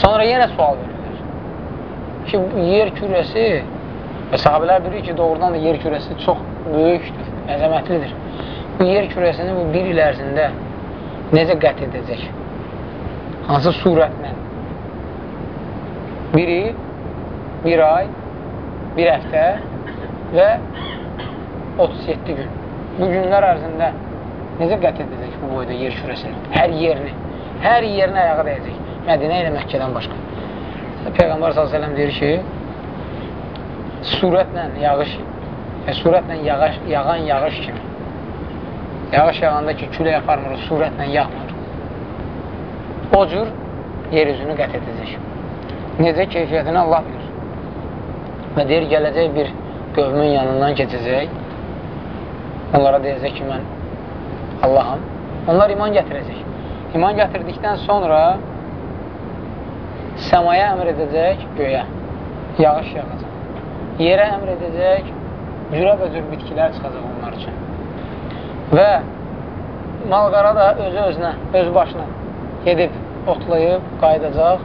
Sonra yenə sual verirlər ki, yer kürəsi və sahabələr bilir ki, doğrudan da yer kürəsi çox böyükdür, əzəmətlidir. Bu yer kürəsini bu bir il ərzində necə qət edəcək? Hansı surətlə? Bir il, bir ay, bir həftə və 37 gün. Bu günlər ərzində necə qət edəcək bu boyda yer kürəsini? Hər yerini, hər yerini ayağa dəyəcək. Mədinə ilə Məkkədən başqa. Peyğəmbər s.ə.v deyir ki, surətlə yağış, e, surətlə yağış, yağan yağış kimi. Yağış yağanda ki, külək aparmır, surətlə yağmır. O cür yer üzünü qət edəcək. Necə keyfiyyətini Allah bilir. Və deyir, gələcək bir qövmün yanından keçəcək. Onlara deyəcək ki, mən Allaham. Onlar iman gətirəcək. İman gətirdikdən sonra səmaya əmr edəcək göyə. Yağış yağacaq. Yerə əmr edəcək, cürə və cür bitkilər çıxacaq onlar üçün. Və malqara da özü özünə, öz başına gedib, otlayıb, qayıdacaq,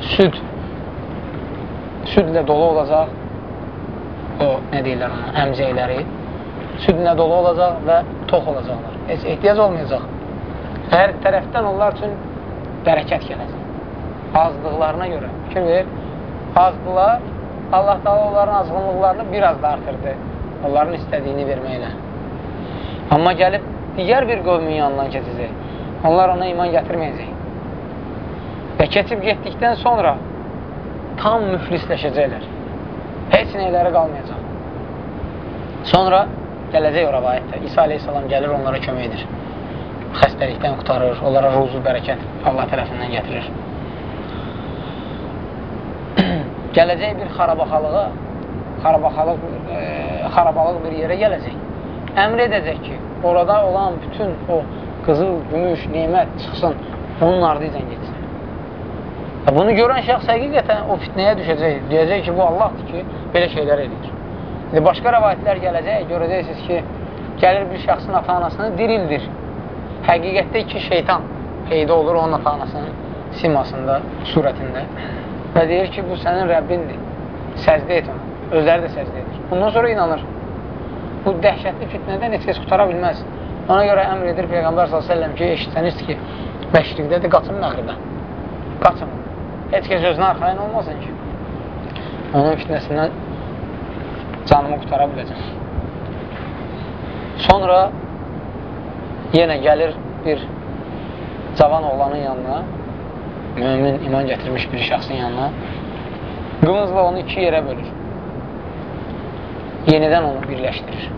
süd, südlə dolu olacaq, o, nə deyirlər ona, əmcəkləri, südlə dolu olacaq və tox olacaqlar. Heç ehtiyac olmayacaq. Hər tərəfdən onlar üçün bərəkət gələcək. Azlıqlarına görə. Fikir ver, azdılar, Allah da onların azğınlıqlarını biraz da artırdı. Onların istədiyini verməklə. Amma gəlib digər bir qövmün yanından keçəcək. Onlar ona iman gətirməyəcək. Və keçib getdikdən sonra tam müflisləşəcəklər. Heç neyləri qalmayacaq. Sonra gələcək o rəvayətdə. İsa aleyhissalam gəlir, onlara kömək edir. Xəstəlikdən qutarır, onlara ruzu, bərəkət Allah tərəfindən gətirir. gələcək bir xarabaxalığa, xarabaxalıq, e, xarabalıq bir yerə gələcək. Əmr edəcək ki, orada olan bütün o qızıl, gümüş, nemət çıxsın, onun ardıyla geçsin. Bunu görən şəxs həqiqətən o fitnəyə düşəcək. Deyəcək ki, bu Allahdır ki, belə şeylər edir. İndi başqa rəvayətlər gələcək, görəcəksiniz ki, gəlir bir şəxsin ata-anasını dirildir. Həqiqətdə iki şeytan peyda olur onun ata-anasının simasında, surətində və deyir ki, bu sənin Rəbbindir. Səzdə et onu. Özləri də səzdə edir. Bundan sonra inanır. Bu dəhşətli fitnədən heç kəs qutara bilməz. Ona görə əmr edir Peyğəmbər s.ə.v ki, eşitsəniz ki, məşriqdədir, qaçın məğribə. Qaçın. Heç kəs özünə arxayan olmasın ki, onun fitnəsindən canımı qutara biləcəm. Sonra yenə gəlir bir cavan oğlanın yanına, mümin iman gətirmiş bir şəxsin yanına, qımızla onu iki yerə bölür. Yenidən onu birləşdirir.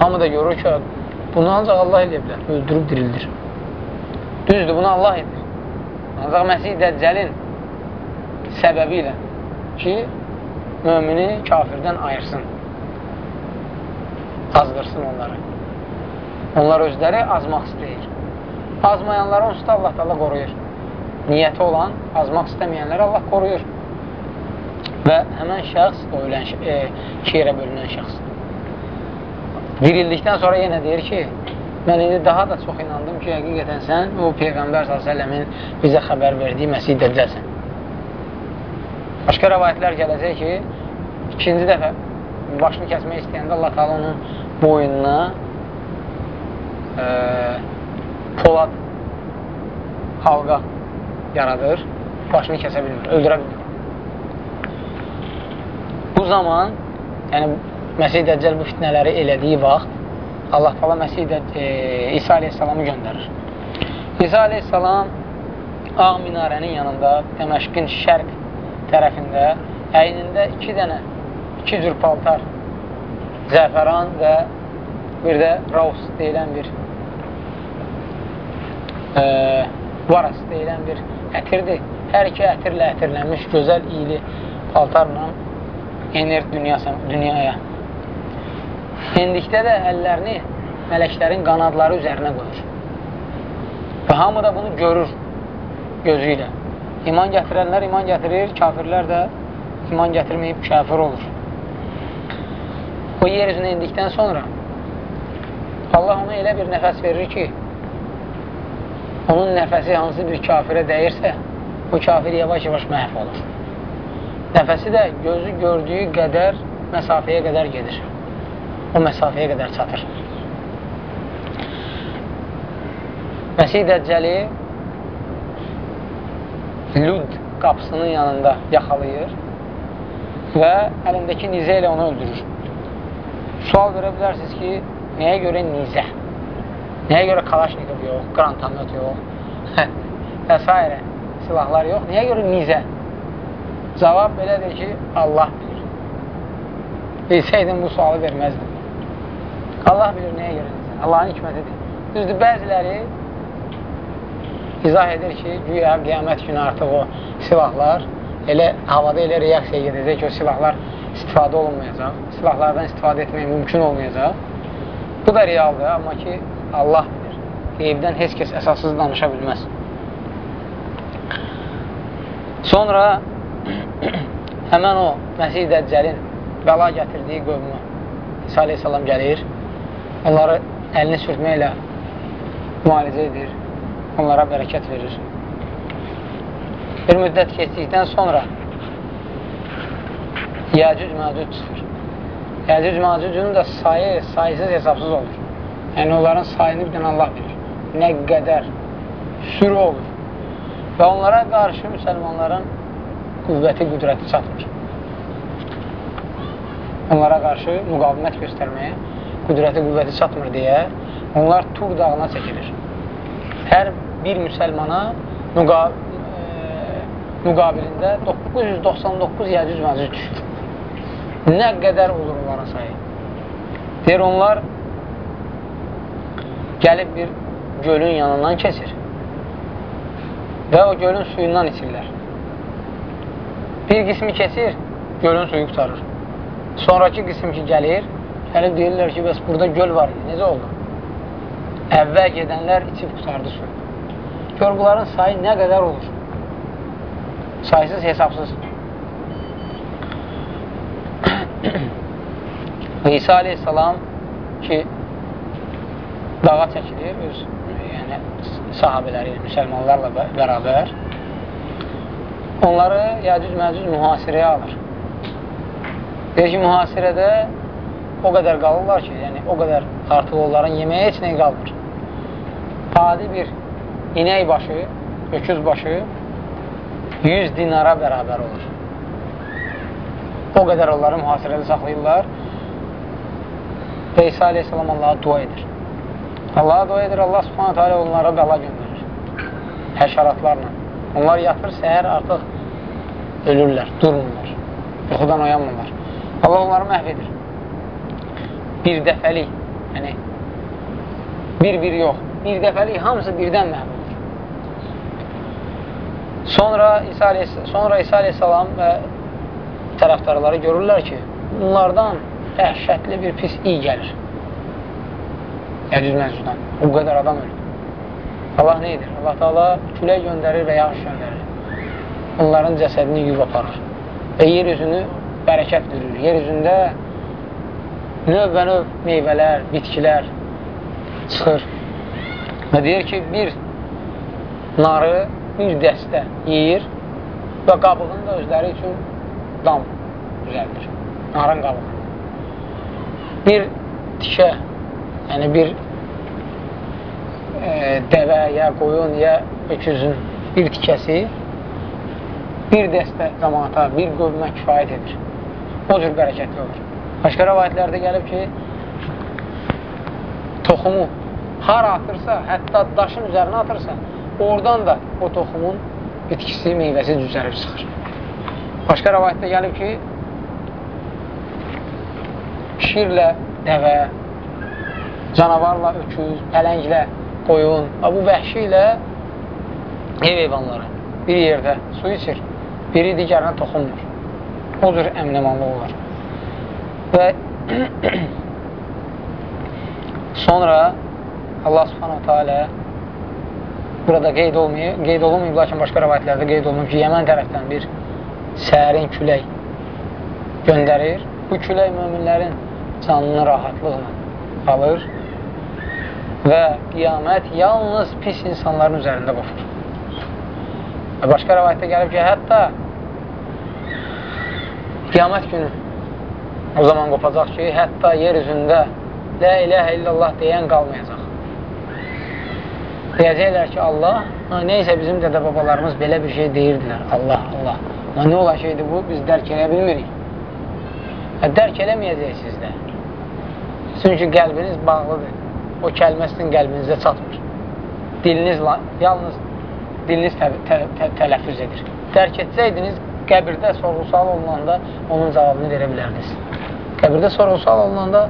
Hamı da görür ki, bunu ancaq Allah edə bilər, öldürüb dirildir. Düzdür, bunu Allah edir. Ancaq Məsih Dəccəlin səbəbi ilə ki, mömini kafirdən ayırsın, azdırsın onları. Onlar özləri azmaq istəyir. Azmayanları onsuz da Allah Allah qoruyur. Niyyəti olan, azmaq istəməyənləri Allah qoruyur. Və həmən şəxs, o ölən, e, iki yerə bölünən şəxs dirildikdən sonra yenə deyir ki, mən indi daha da çox inandım ki, həqiqətən sən o Peyğəmbər s.ə.v-in bizə xəbər verdiyi Məsih Dəccəlsən. Başqa rəvayətlər gələcək ki, ikinci dəfə başını kəsmək istəyəndə Allah taala onun boynuna e, polad halqa yaradır, başını kəsə bilmir, öldürə bilmir. Bu zaman, yəni Məsih Dəccəl bu fitnələri elədiyi vaxt Allah taala Məsih e, İsa aleyhissalamı göndərir. İsa aleyhissalam Ağ minarənin yanında Dəməşqin şərq tərəfində əynində iki dənə, iki cür paltar, zəfəran və bir də raus deyilən bir e, varas deyilən bir ətirdir. Hər iki ətirlə ətirlənmiş gözəl iyili paltarla enir dünyaya. dünyaya. Endikdə də əllərini mələklərin qanadları üzərinə qoyur. Və hamı da bunu görür gözü ilə. İman gətirənlər iman gətirir, kafirlər də iman gətirməyib kafir olur. O yer üzünə indikdən sonra Allah ona elə bir nəfəs verir ki, onun nəfəsi hansı bir kafirə dəyirsə, o kafir yavaş-yavaş məhv olur. Nəfəsi də gözü gördüyü qədər məsafəyə qədər gedir. O məsafəyə qədər çatır. Məsih Dəccəli Lud qapısının yanında yaxalayır və əlindəki nizə ilə onu öldürür. Sual verə bilərsiniz ki, nəyə görə nizə? Nəyə görə kalaşnikov yox, qrantamyot yox və s. silahlar yox? Nəyə görə nizə? Cavab belədir ki, Allah bilir. Bilsəydim bu sualı verməzdim. Allah bilir nəyə görə nizə. Allahın hikmətidir. Düzdür, bəziləri izah edir ki, güya qiyamət günü artıq o silahlar elə havada elə reaksiya gedəcək ki, o silahlar istifadə olunmayacaq. Silahlardan istifadə etmək mümkün olmayacaq. Bu da realdır, amma ki, Allah bilir. Qeybdən heç kəs əsassız danışa bilməz. Sonra həmən o Məsih Dəccəlin bəla gətirdiyi qövmü İsa aleyhissalam gəlir, onları əlini sürtməklə müalicə edir, onlara bərəkət verir. Bir müddət keçdikdən sonra Yəcüc məcüc çıxır. Yəcüc məcücün də sayı sayısız hesabsız olur. Yəni onların sayını bir Allah bilir. Nə qədər sürü olur. Və onlara qarşı müsəlmanların qüvvəti, qüdrəti çatmır. Onlara qarşı müqavimət göstərməyə qüdrəti, qüvvəti çatmır deyə onlar Tur dağına çəkilir. Hər bir müsəlmana müqa e, müqabilində 999 yəcüc məcüc düşür. Nə qədər olur onların sayı? Deyir, onlar gəlib bir gölün yanından keçir və o gölün suyundan içirlər. Bir qismi keçir, gölün suyu qutarır. Sonraki qism ki, gəlir, gəlib deyirlər ki, bəs burada göl var necə oldu? Əvvəl gedənlər içib qutardı suyu. Gör, bunların sayı nə qədər olur? Saysız, hesabsız. İsa aleyhissalam ki, dağa çəkilir öz yəni, sahabələri, müsəlmanlarla bərabər onları Yəcüc-Məcüc mühasirəyə alır. Deyir ki, mühasirədə o qədər qalırlar ki, yəni o qədər artıq onların yeməyə heç nəyə qalmır. Adi bir inək başı, öküz başı 100 dinara bərabər olur. O qədər onları mühasirədə saxlayırlar və İsa aleyhissalam Allaha dua edir. Allaha dua edir, Allah subhanətə alə onlara bəla göndərir. Həşəratlarla. Onlar yatır, səhər artıq ölürlər, durmurlar, yuxudan oyanmırlar. Allah onları məhv edir. Bir dəfəlik, yəni bir-bir yox, bir dəfəlik hamısı birdən məhv. Sonra İsa, aleyhissalam və tərəfdarları görürlər ki, bunlardan dəhşətli bir pis iy gəlir. Yəcüz məzcudan. O qədər adam ölür. Allah nə edir? Allah Taala külək göndərir və yağış göndərir. Onların cəsədini yuyub aparır. Və yer üzünü bərəkət verir. Yer üzündə növbə növ meyvələr, bitkilər çıxır. Və deyir ki, bir narı bir dəstə yeyir və qabığını da özləri üçün dam düzəldir. Narın qabığı bir tikə, yəni bir e, dəvə, ya qoyun, ya öküzün bir tikəsi bir dəstə cəmaata, bir qövmə kifayət edir. O cür bərəkətli olur. Başqa rəvayətlərdə gəlib ki, toxumu hara atırsa, hətta daşın üzərinə atırsa, oradan da o toxumun bitkisi, meyvəsi düzəlib çıxır. Başqa rəvayətdə gəlib ki, şirlə dəvə, canavarla öküz, pələnglə qoyun, bu vəhşi ilə ev heyvanları bir yerdə su içir, biri digərinə toxunmur. O cür əmnəmanlı olur. Və Sonra Allah subhanahu teala burada qeyd, olmayıb, qeyd olunmayıb, lakin başqa rəvayətlərdə qeyd olunub ki, Yəmən tərəfdən bir sərin külək göndərir. Bu külək möminlərin canını rahatlıqla alır və qiyamət yalnız pis insanların üzərində qopur. Və başqa rəvayətdə gəlib ki, hətta qiyamət günü o zaman qopacaq ki, hətta yer üzündə Lə iləhə illallah deyən qalmayacaq. Deyəcəklər ki, Allah, neysə bizim dədə babalarımız belə bir şey deyirdilər. Allah, Allah. Amma nə olan şeydir bu? Biz dərk eləyə bilmirik. Və dərk eləməyəcəksiniz də. Çünki qəlbiniz bağlıdır. O kəlmə sizin qəlbinizə çatmır. Diliniz yalnız diliniz tə tə tə tələffüz edir. Dərk etsəydiniz, qəbirdə sorğu-sual olunanda onun cavabını verə bilərdiniz. Qəbirdə sorğu-sual olunanda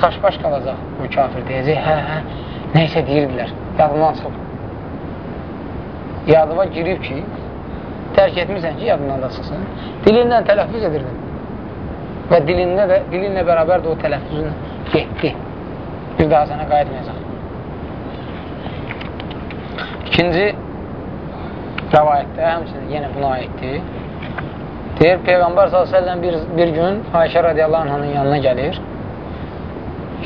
çaşbaş qalacaq bu kafir deyəcək, hə, hə, neysə deyirdilər, yadımdan çıxıb. Yadıma girib ki, tərk etmirsən ki, yadından da çıxsın. Dilindən tələffüz edirdin. Və dilində də, dilinlə bərabər də o tələffüzün getdi. Bir daha sənə qayıtmayacaq. İkinci rəvayətdə, həmçinin yenə buna aiddir. Deyir, Peyğəmbər s.ə.v bir, bir gün Ayşə radiyallahu anhanın yanına gəlir.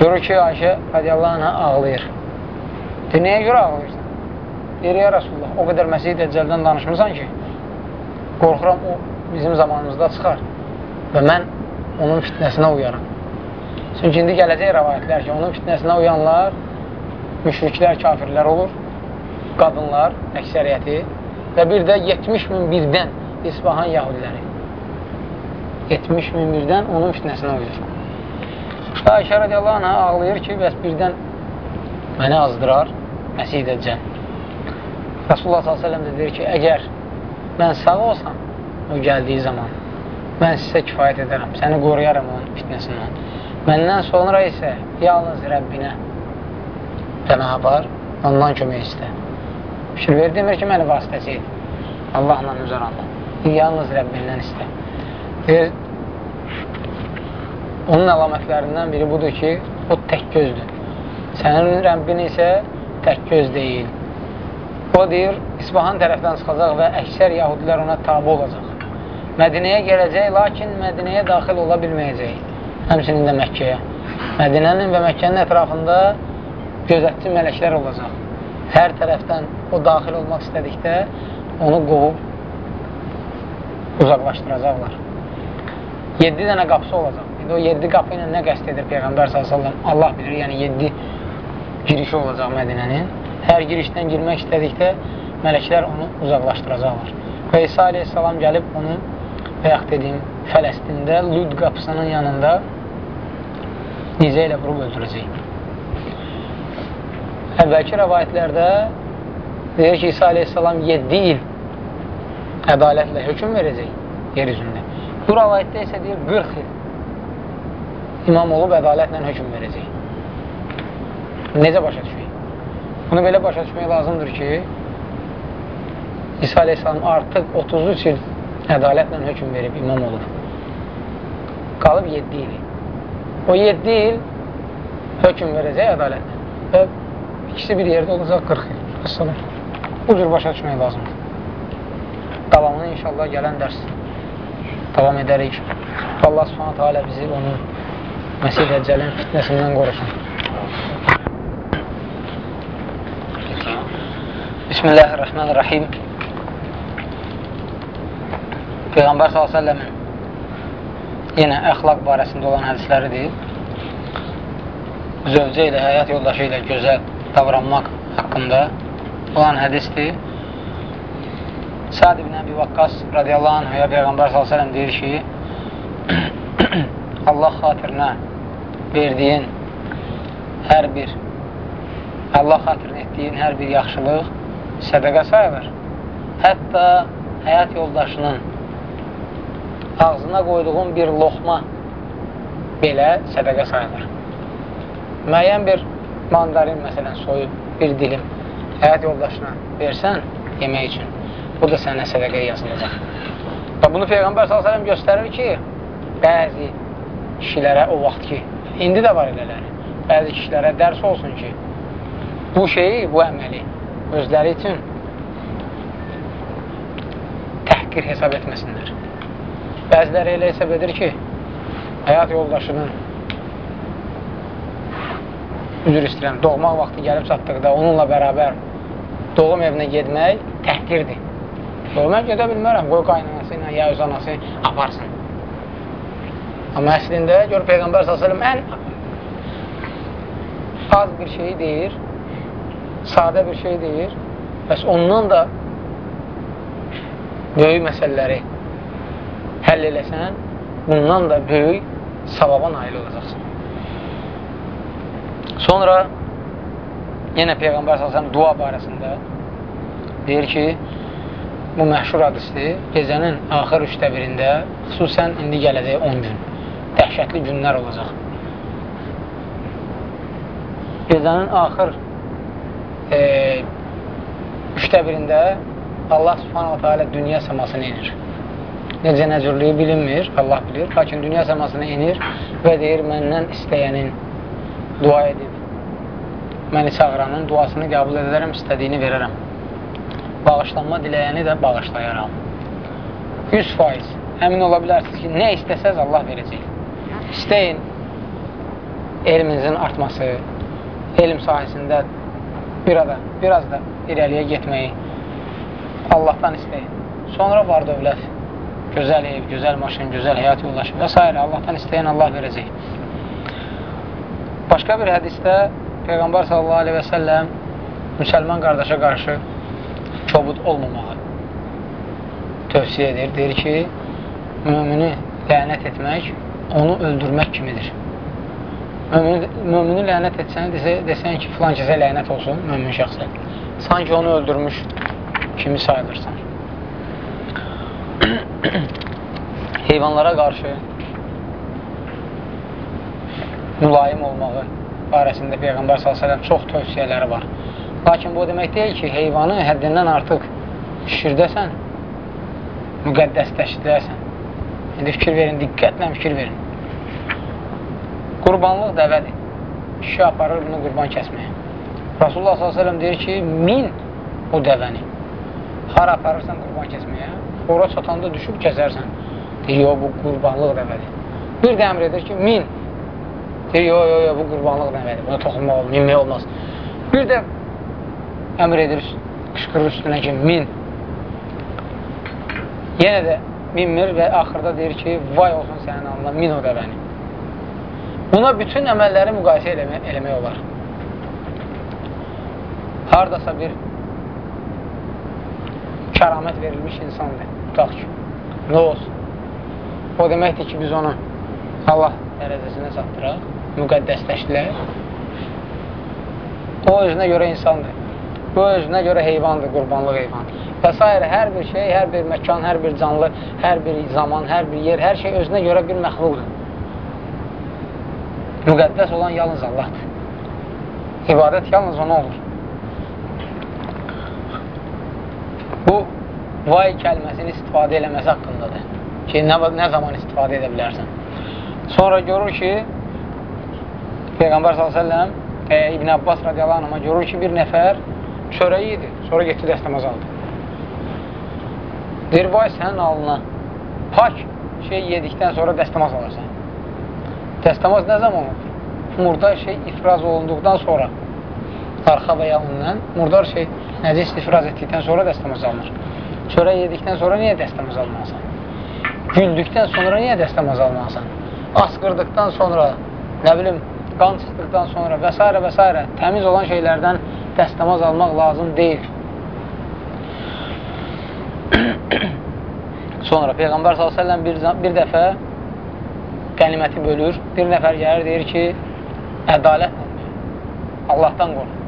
Görür ki, Ayşə radiyallahu anhə ağlayır. Deyir, nəyə görə ağlayırsan? Deyir, ya Rasulullah, o qədər Məsih Dəccəldən danışmısan ki, qorxuram o bizim zamanımızda çıxar və mən onun fitnəsinə uyaram. Çünki indi gələcək rəvayətlər ki, onun fitnəsinə uyanlar müşriklər, kafirlər olur, qadınlar, əksəriyyəti və bir də 70 min birdən İsfahan yahudiləri. 70 min birdən onun fitnəsinə uyur. Ayşə radiyallahu anhə ağlayır ki, bəs birdən məni azdırar, Məsih Dəccəl. Rasulullah s.ə.v də deyir ki, əgər mən sağ olsam o gəldiyi zaman, mən sizə kifayət edərəm, səni qoruyaram onun fitnəsindən. Məndən sonra isə yalnız Rəbbinə pənah apar, ondan kömək istə. Fikir ver, demir ki, məni vasitəsi et. Allahla üzəranda. Yalnız Rəbbindən istə. Deyir, onun əlamətlərindən biri budur ki, o tək gözdür. Sənin Rəbbin isə tək göz deyil. O deyir, İsfahan tərəfdən çıxacaq və əksər yahudilər ona tabi olacaq. Mədinəyə gələcək, lakin Mədinəyə daxil ola bilməyəcək. Həmçinin də Məkkəyə. Mədinənin və Məkkənin ətrafında gözətçi mələklər olacaq. Hər tərəfdən o daxil olmaq istədikdə onu qovub uzaqlaşdıracaqlar. 7 dənə qapısı olacaq. İndi o 7 qapı ilə nə qəst edir Peyğəmbər s.ə.v? Allah bilir, yəni 7 girişi olacaq Mədinənin. Hər girişdən girmək istədikdə mələklər onu uzaqlaşdıracaqlar. Və İsa aleyhissalam gəlib onu yaxud dediyim Fələstində Lud qapısının yanında nizə ilə vurub öldürəcək. Əvvəlki rəvayətlərdə deyir ki, İsa aleyhissalam 7 il ədalətlə hökum verəcək yer üzündə. Bu rəvayətdə isə deyir 40 il imam olub ədalətlə hökum verəcək. Necə başa düşmək? Bunu belə başa düşmək lazımdır ki, İsa aleyhissalam artıq 33 il ədalətlə hökum verib imam olub. Qalıb 7 ili. O 7 il hökum verəcək ədalətlə. Və ikisi bir yerdə olacaq 40 il. Əssalam. Bu cür başa düşmək lazımdır davamını inşallah gələn dərs davam edərik. Allah subhanətə alə bizi onun Məsih Dəccəlin fitnəsindən qorusun. Bismillahirrahmanirrahim. Peyğəmbər s.ə.v-in yenə əxlaq barəsində olan hədisləridir. Zövcə ilə, həyat yoldaşı ilə gözəl davranmaq haqqında olan hədisdir. Sad ibn Əbi Vakqas radiyallahu anhaya Peyğəmbər s.ə.v deyir ki, Allah xatirinə verdiyin hər bir Allah xatirinə etdiyin hər bir yaxşılıq sədəqə sayılır. Hətta həyat yoldaşının ağzına qoyduğun bir loxma belə sədəqə sayılır. Müəyyən bir mandarin, məsələn, soyub bir dilim həyat yoldaşına versən yemək üçün bu da sənə sədəqəyə yazılacaq. Və bunu Peyğəmbər s.ə.v göstərir ki, bəzi kişilərə o vaxt ki, indi də var elələri, bəzi kişilərə dərs olsun ki, bu şeyi, bu əməli özləri üçün təhqir hesab etməsinlər. Bəziləri elə hesab edir ki, həyat yoldaşının üzr istəyirəm, doğmaq vaxtı gəlib çatdıqda onunla bərabər doğum evinə getmək təhqirdir. Evinə gedə bilmərəm, qoy qaynanası ilə ya öz anası aparsın. Amma əslində, gör Peyğəmbər s.ə.v ən az bir şey deyir, sadə bir şey deyir, bəs ondan da böyük məsələləri həll eləsən, bundan da böyük savaba nail olacaqsın. Sonra yenə Peyğəmbər s.ə.v dua barəsində deyir ki, bu məşhur hadisdir, gecənin axır üçdə birində, xüsusən indi gələcək 10 gün, dəhşətli günlər olacaq. Gecənin axır e, üçdə birində Allah subhanahu teala dünya səmasına inir. Necə nəcürlüyü bilinmir, Allah bilir. Lakin dünya səmasına inir və deyir, məndən istəyənin dua edib, məni çağıranın duasını qəbul edərəm, istədiyini verərəm. Bağışlanma diləyəni də bağışlayaram. 100% əmin ola bilərsiniz ki, nə istəsəz Allah verəcək. İstəyin elminizin artması, elm sahəsində bir da, biraz da irəliyə getməyi Allahdan istəyin. Sonra var dövlət, gözəl ev, gözəl maşın, gözəl həyat yoldaşı və s. Allahdan istəyən Allah verəcək. Başqa bir hədisdə Peyğəmbər sallallahu aleyhi və səlləm müsəlman qardaşa qarşı kobud olmamağı tövsiyə edir. Deyir ki, mümini lənət etmək onu öldürmək kimidir. Mümini lənət etsən, desə, desən ki, filan kəsə lənət olsun, mümin şəxsə. Sanki onu öldürmüş kimi sayılırsan. Heyvanlara qarşı mülayim olmağı barəsində Peyğəmbər s.ə.v çox tövsiyələri var. Lakin bu demək deyil ki, heyvanı həddindən artıq şirdəsən, müqəddəsləşdirəsən. İndi fikir verin, diqqətlə fikir verin. Qurbanlıq dəvədir. Kişi aparır bunu qurban kəsməyə. Rasulullah s.ə.v deyir ki, min o dəvəni. Hara aparırsan qurban kəsməyə, ora çatanda düşüb kəsərsən. Deyir, yox, bu qurbanlıq dəvədir. Bir də əmr edir ki, min Deyir, yox, yox, yox, bu qurbanlıq nəvədir, buna toxunmaq olmaz, minmək olmaz. Bir də əmr edir, qışqırır üstünə ki, min. Yenə də minmir və axırda deyir ki, vay olsun sənin alına, min o dəvəni. Buna bütün əməlləri müqayisə eləmək, eləmək olar. Haradasa bir kəramət verilmiş insandır, tutaq ki, nə olsun? O deməkdir ki, biz onu Allah dərəcəsinə çatdıraq müqəddəsləşdilər. O özünə görə insandır. Bu özünə görə heyvandır, qurbanlıq heyvan. Və s. hər bir şey, hər bir məkan, hər bir canlı, hər bir zaman, hər bir yer, hər şey özünə görə bir məxluqdur. Müqəddəs olan yalnız Allahdır. İbadət yalnız ona olur. Bu, vay kəlməsini istifadə eləməsi haqqındadır. Ki, nə, nə zaman istifadə edə bilərsən. Sonra görür ki, Peyğəmbər s.ə.v e, İbn Abbas radiyallahu anhama görür ki, bir nəfər çörəyi yedi, sonra getdi dəstəmaz aldı. Deyir, vay sənin alına pak şey yedikdən sonra dəstəmaz alırsan. Dəstəmaz nə zaman olur? Murdar şey ifraz olunduqdan sonra arxa və yanından murdar şey nəcis ifraz etdikdən sonra dəstəmaz alınır. Çörək yedikdən sonra niyə dəstəmaz almalısan? Güldükdən sonra niyə dəstəmaz almalısan? Asqırdıqdan sonra, nə bilim, qan çıxdıqdan sonra və s. və s. təmiz olan şeylərdən dəstəmaz almaq lazım deyil. sonra Peyğəmbər s.ə.v bir, bir dəfə qəniməti bölür, bir nəfər gəlir, deyir ki, ədalət Allahdan qorx.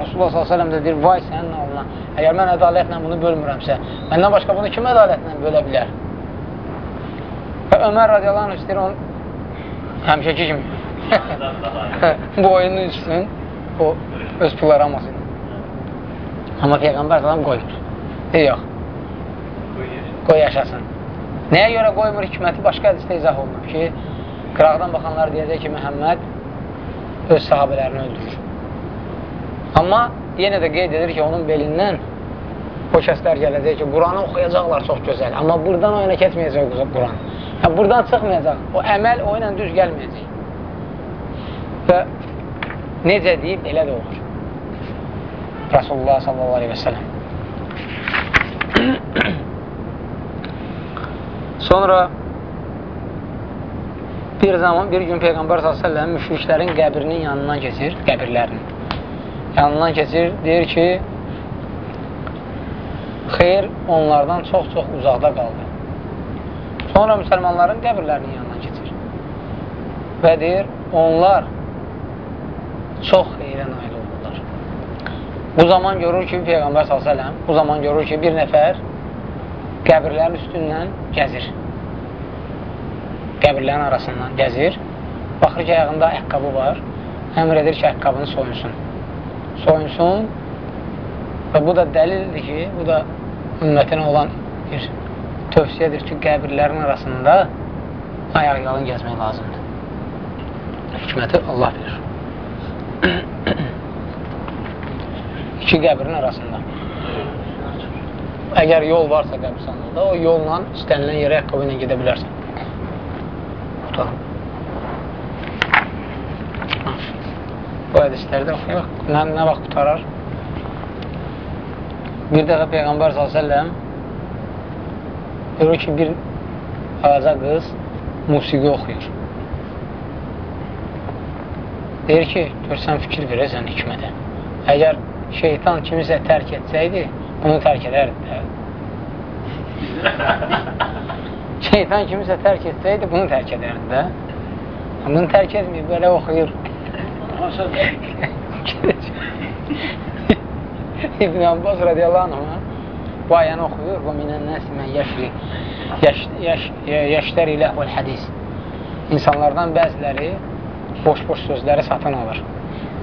Rasulullah s.ə.v də deyir, vay sənin alına, əgər mən ədalətlə bunu bölmürəmsə, məndən başqa bunu kim ədalətlə bölə bilər? Və Ömər radiyallahu anh istəyir, onu həmişəki kimi bu oyunun üstün o öz pulları almasın. Amma Peyğəmbər salam qoyur. Deyir, yox. Qoy yaşasın. Nəyə görə qoymur hikməti başqa hədisdə izah olunur ki, qıraqdan baxanlar deyəcək ki, Məhəmməd öz sahabələrini öldürür. Amma yenə də qeyd edir ki, onun belindən o kəslər gələcək ki, Quranı oxuyacaqlar çox gözəl. Amma buradan o ilə keçməyəcək Quran. Yəni, buradan çıxmayacaq. O əməl o ilə düz gəlməyəcək. Və necə deyib, elə də olur. Rasulullah sallallahu aleyhi və sələm. Sonra bir zaman, bir gün Peyğəmbər s.ə.v müşriklərin qəbrinin yanından keçir, qəbirlərinin. Yanından keçir, deyir ki, xeyr onlardan çox-çox uzaqda qaldı. Sonra müsəlmanların qəbirlərinin yanından keçir. Və deyir, onlar çox xeyrə nail olurlar. Bu zaman görür ki, Peyğəmbər s.ə.v bu zaman görür ki, bir nəfər qəbirlərin üstündən gəzir. Qəbirlərin arasından gəzir. Baxır ki, ayağında əqqabı var. Əmr edir ki, əqqabını soyunsun. Soyunsun və bu da dəlildir ki, bu da ümmətinə olan bir tövsiyədir ki, qəbirlərin arasında ayaq yalın gəzmək lazımdır. Hikməti Allah bilir. İki qəbrin arasında. Əgər yol varsa qəbristanlıqda, o yolla istənilən yerə əqqabı ilə gedə bilərsən. Qutarım. Bu hədislərdə oxuyaq. Nə, nə vaxt qutarar? Bir dəfə Peyğəmbər s.ə.v görür ki, bir ağaca qız musiqi oxuyur. Deyir ki, görsən fikir verəsən hikmətə. Əgər şeytan kimisə tərk etsəydi, bunu tərk edərdi də. şeytan kimisə tərk etsəydi, bunu tərk edərdi də. Bunu tərk etməyib, belə oxuyur. İbn Abbas radiyallahu anh bu ayəni oxuyur. Və minən nəsi mən yaşri yaştəri ləhvəl hədis. İnsanlardan bəziləri boş-boş sözləri satın alır.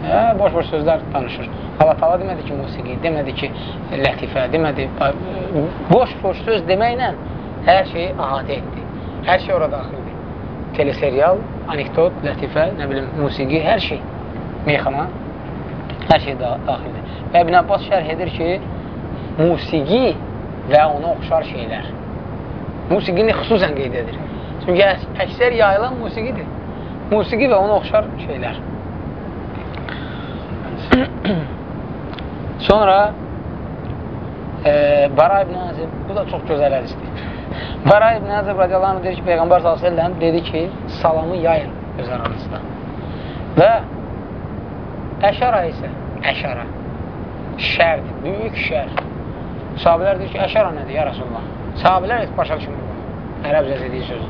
Hə, boş-boş sözlər danışır. Allah tala demədi ki, musiqi, demədi ki, lətifə, demədi. Boş-boş söz deməklə hər şeyi əhatə etdi. Hər şey orada daxildir. Teleserial, anekdot, lətifə, nə bilim, musiqi, hər şey. Meyxana, hər şey daxildir. Və İbn Abbas şərh edir ki, musiqi və ona oxşar şeylər. Musiqini xüsusən qeyd edir. Çünki əksər yayılan musiqidir. Musiqi və ona oxşar şeylər. Sonra e, Bara ibn Azib, bu da çox gözəl hədisdir. Bara ibn Azib radiyallahu anh deyir ki, Peyğəmbər s.ə.v dedi ki, salamı yayın öz aranızda. Və əşara isə, əşara, şərdir, böyük şər. Sahabələr deyir ki, əşara nədir, ya Rasulullah? Sahabələr heç başa düşmür ərəbcə dediyi söz.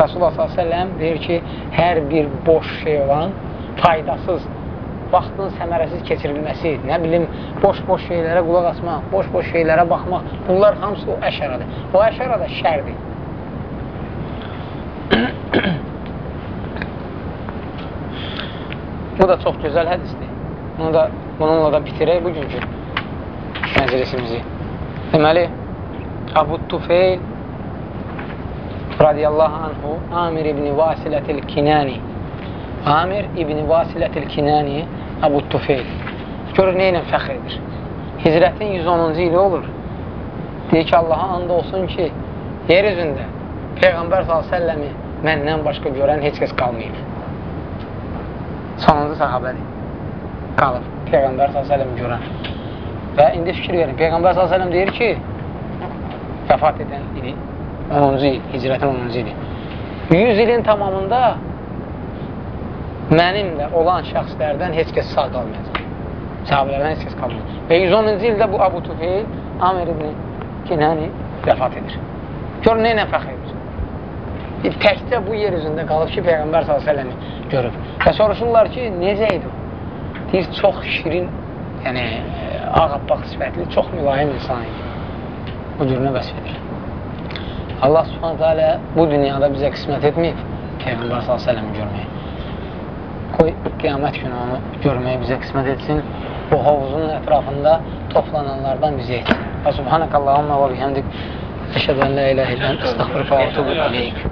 Rasulullah s.ə.v deyir ki, hər bir boş şey olan, faydasız, vaxtın səmərəsiz keçirilməsi, nə bilim, boş-boş şeylərə qulaq asmaq, boş-boş şeylərə baxmaq, bunlar hamısı o əşaradır. O əşara da şərdir. Bu da çox gözəl hədisdir. Bunu da, bununla da bitirək bugünkü məclisimizi. Deməli, Abu Tufeyl radiyallahu anhu Amir ibn Vasilətil Kinani Amir ibn Vasilətil Kinani Abu Tufeyl görür nə ilə fəxr edir. Hicrətin 110-cu ili olur. Deyir ki, Allaha and olsun ki, yer üzündə Peyğəmbər s.ə.v-i məndən başqa görən heç kəs qalmayıb. Sonuncu sahabədir. Qalıb. Peyğəmbər s.ə.v görən. Və indi fikir verin. Peyğəmbər s.ə.v deyir ki, vəfat edən ili 10-cu il, hicrətin 10-cu ili. 100 ilin tamamında mənimlə olan şəxslərdən heç kəs sağ qalmayacaq. Sahabələrdən heç kəs qalmayacaq. Və 110-cu ildə bu Abu Tufeyl Amir ibn Kinani vəfat edir. Gör, nə ilə fəxr edir? Təkcə bu yer üzündə qalıb ki, Peyğəmbər s.ə.v görüb. Və soruşurlar ki, necə idi o? Deyir, çox şirin, yəni ağabbaq sifətli, çox mülayim insan idi. Bu cürünə vəsf edir. Allah subhanətə alə bu dünyada bizə qismət etməyib Peyğəmbər s.ə.v görməyi. Qoy qiyamət günü onu görməyi bizə qismət etsin. Bu hovuzun ətrafında toplananlardan bizə etsin. Və subhanəkəllahumma və bihəmdik. Əşədən lə ilə ilə əstəxfirqə və tubu iləyik.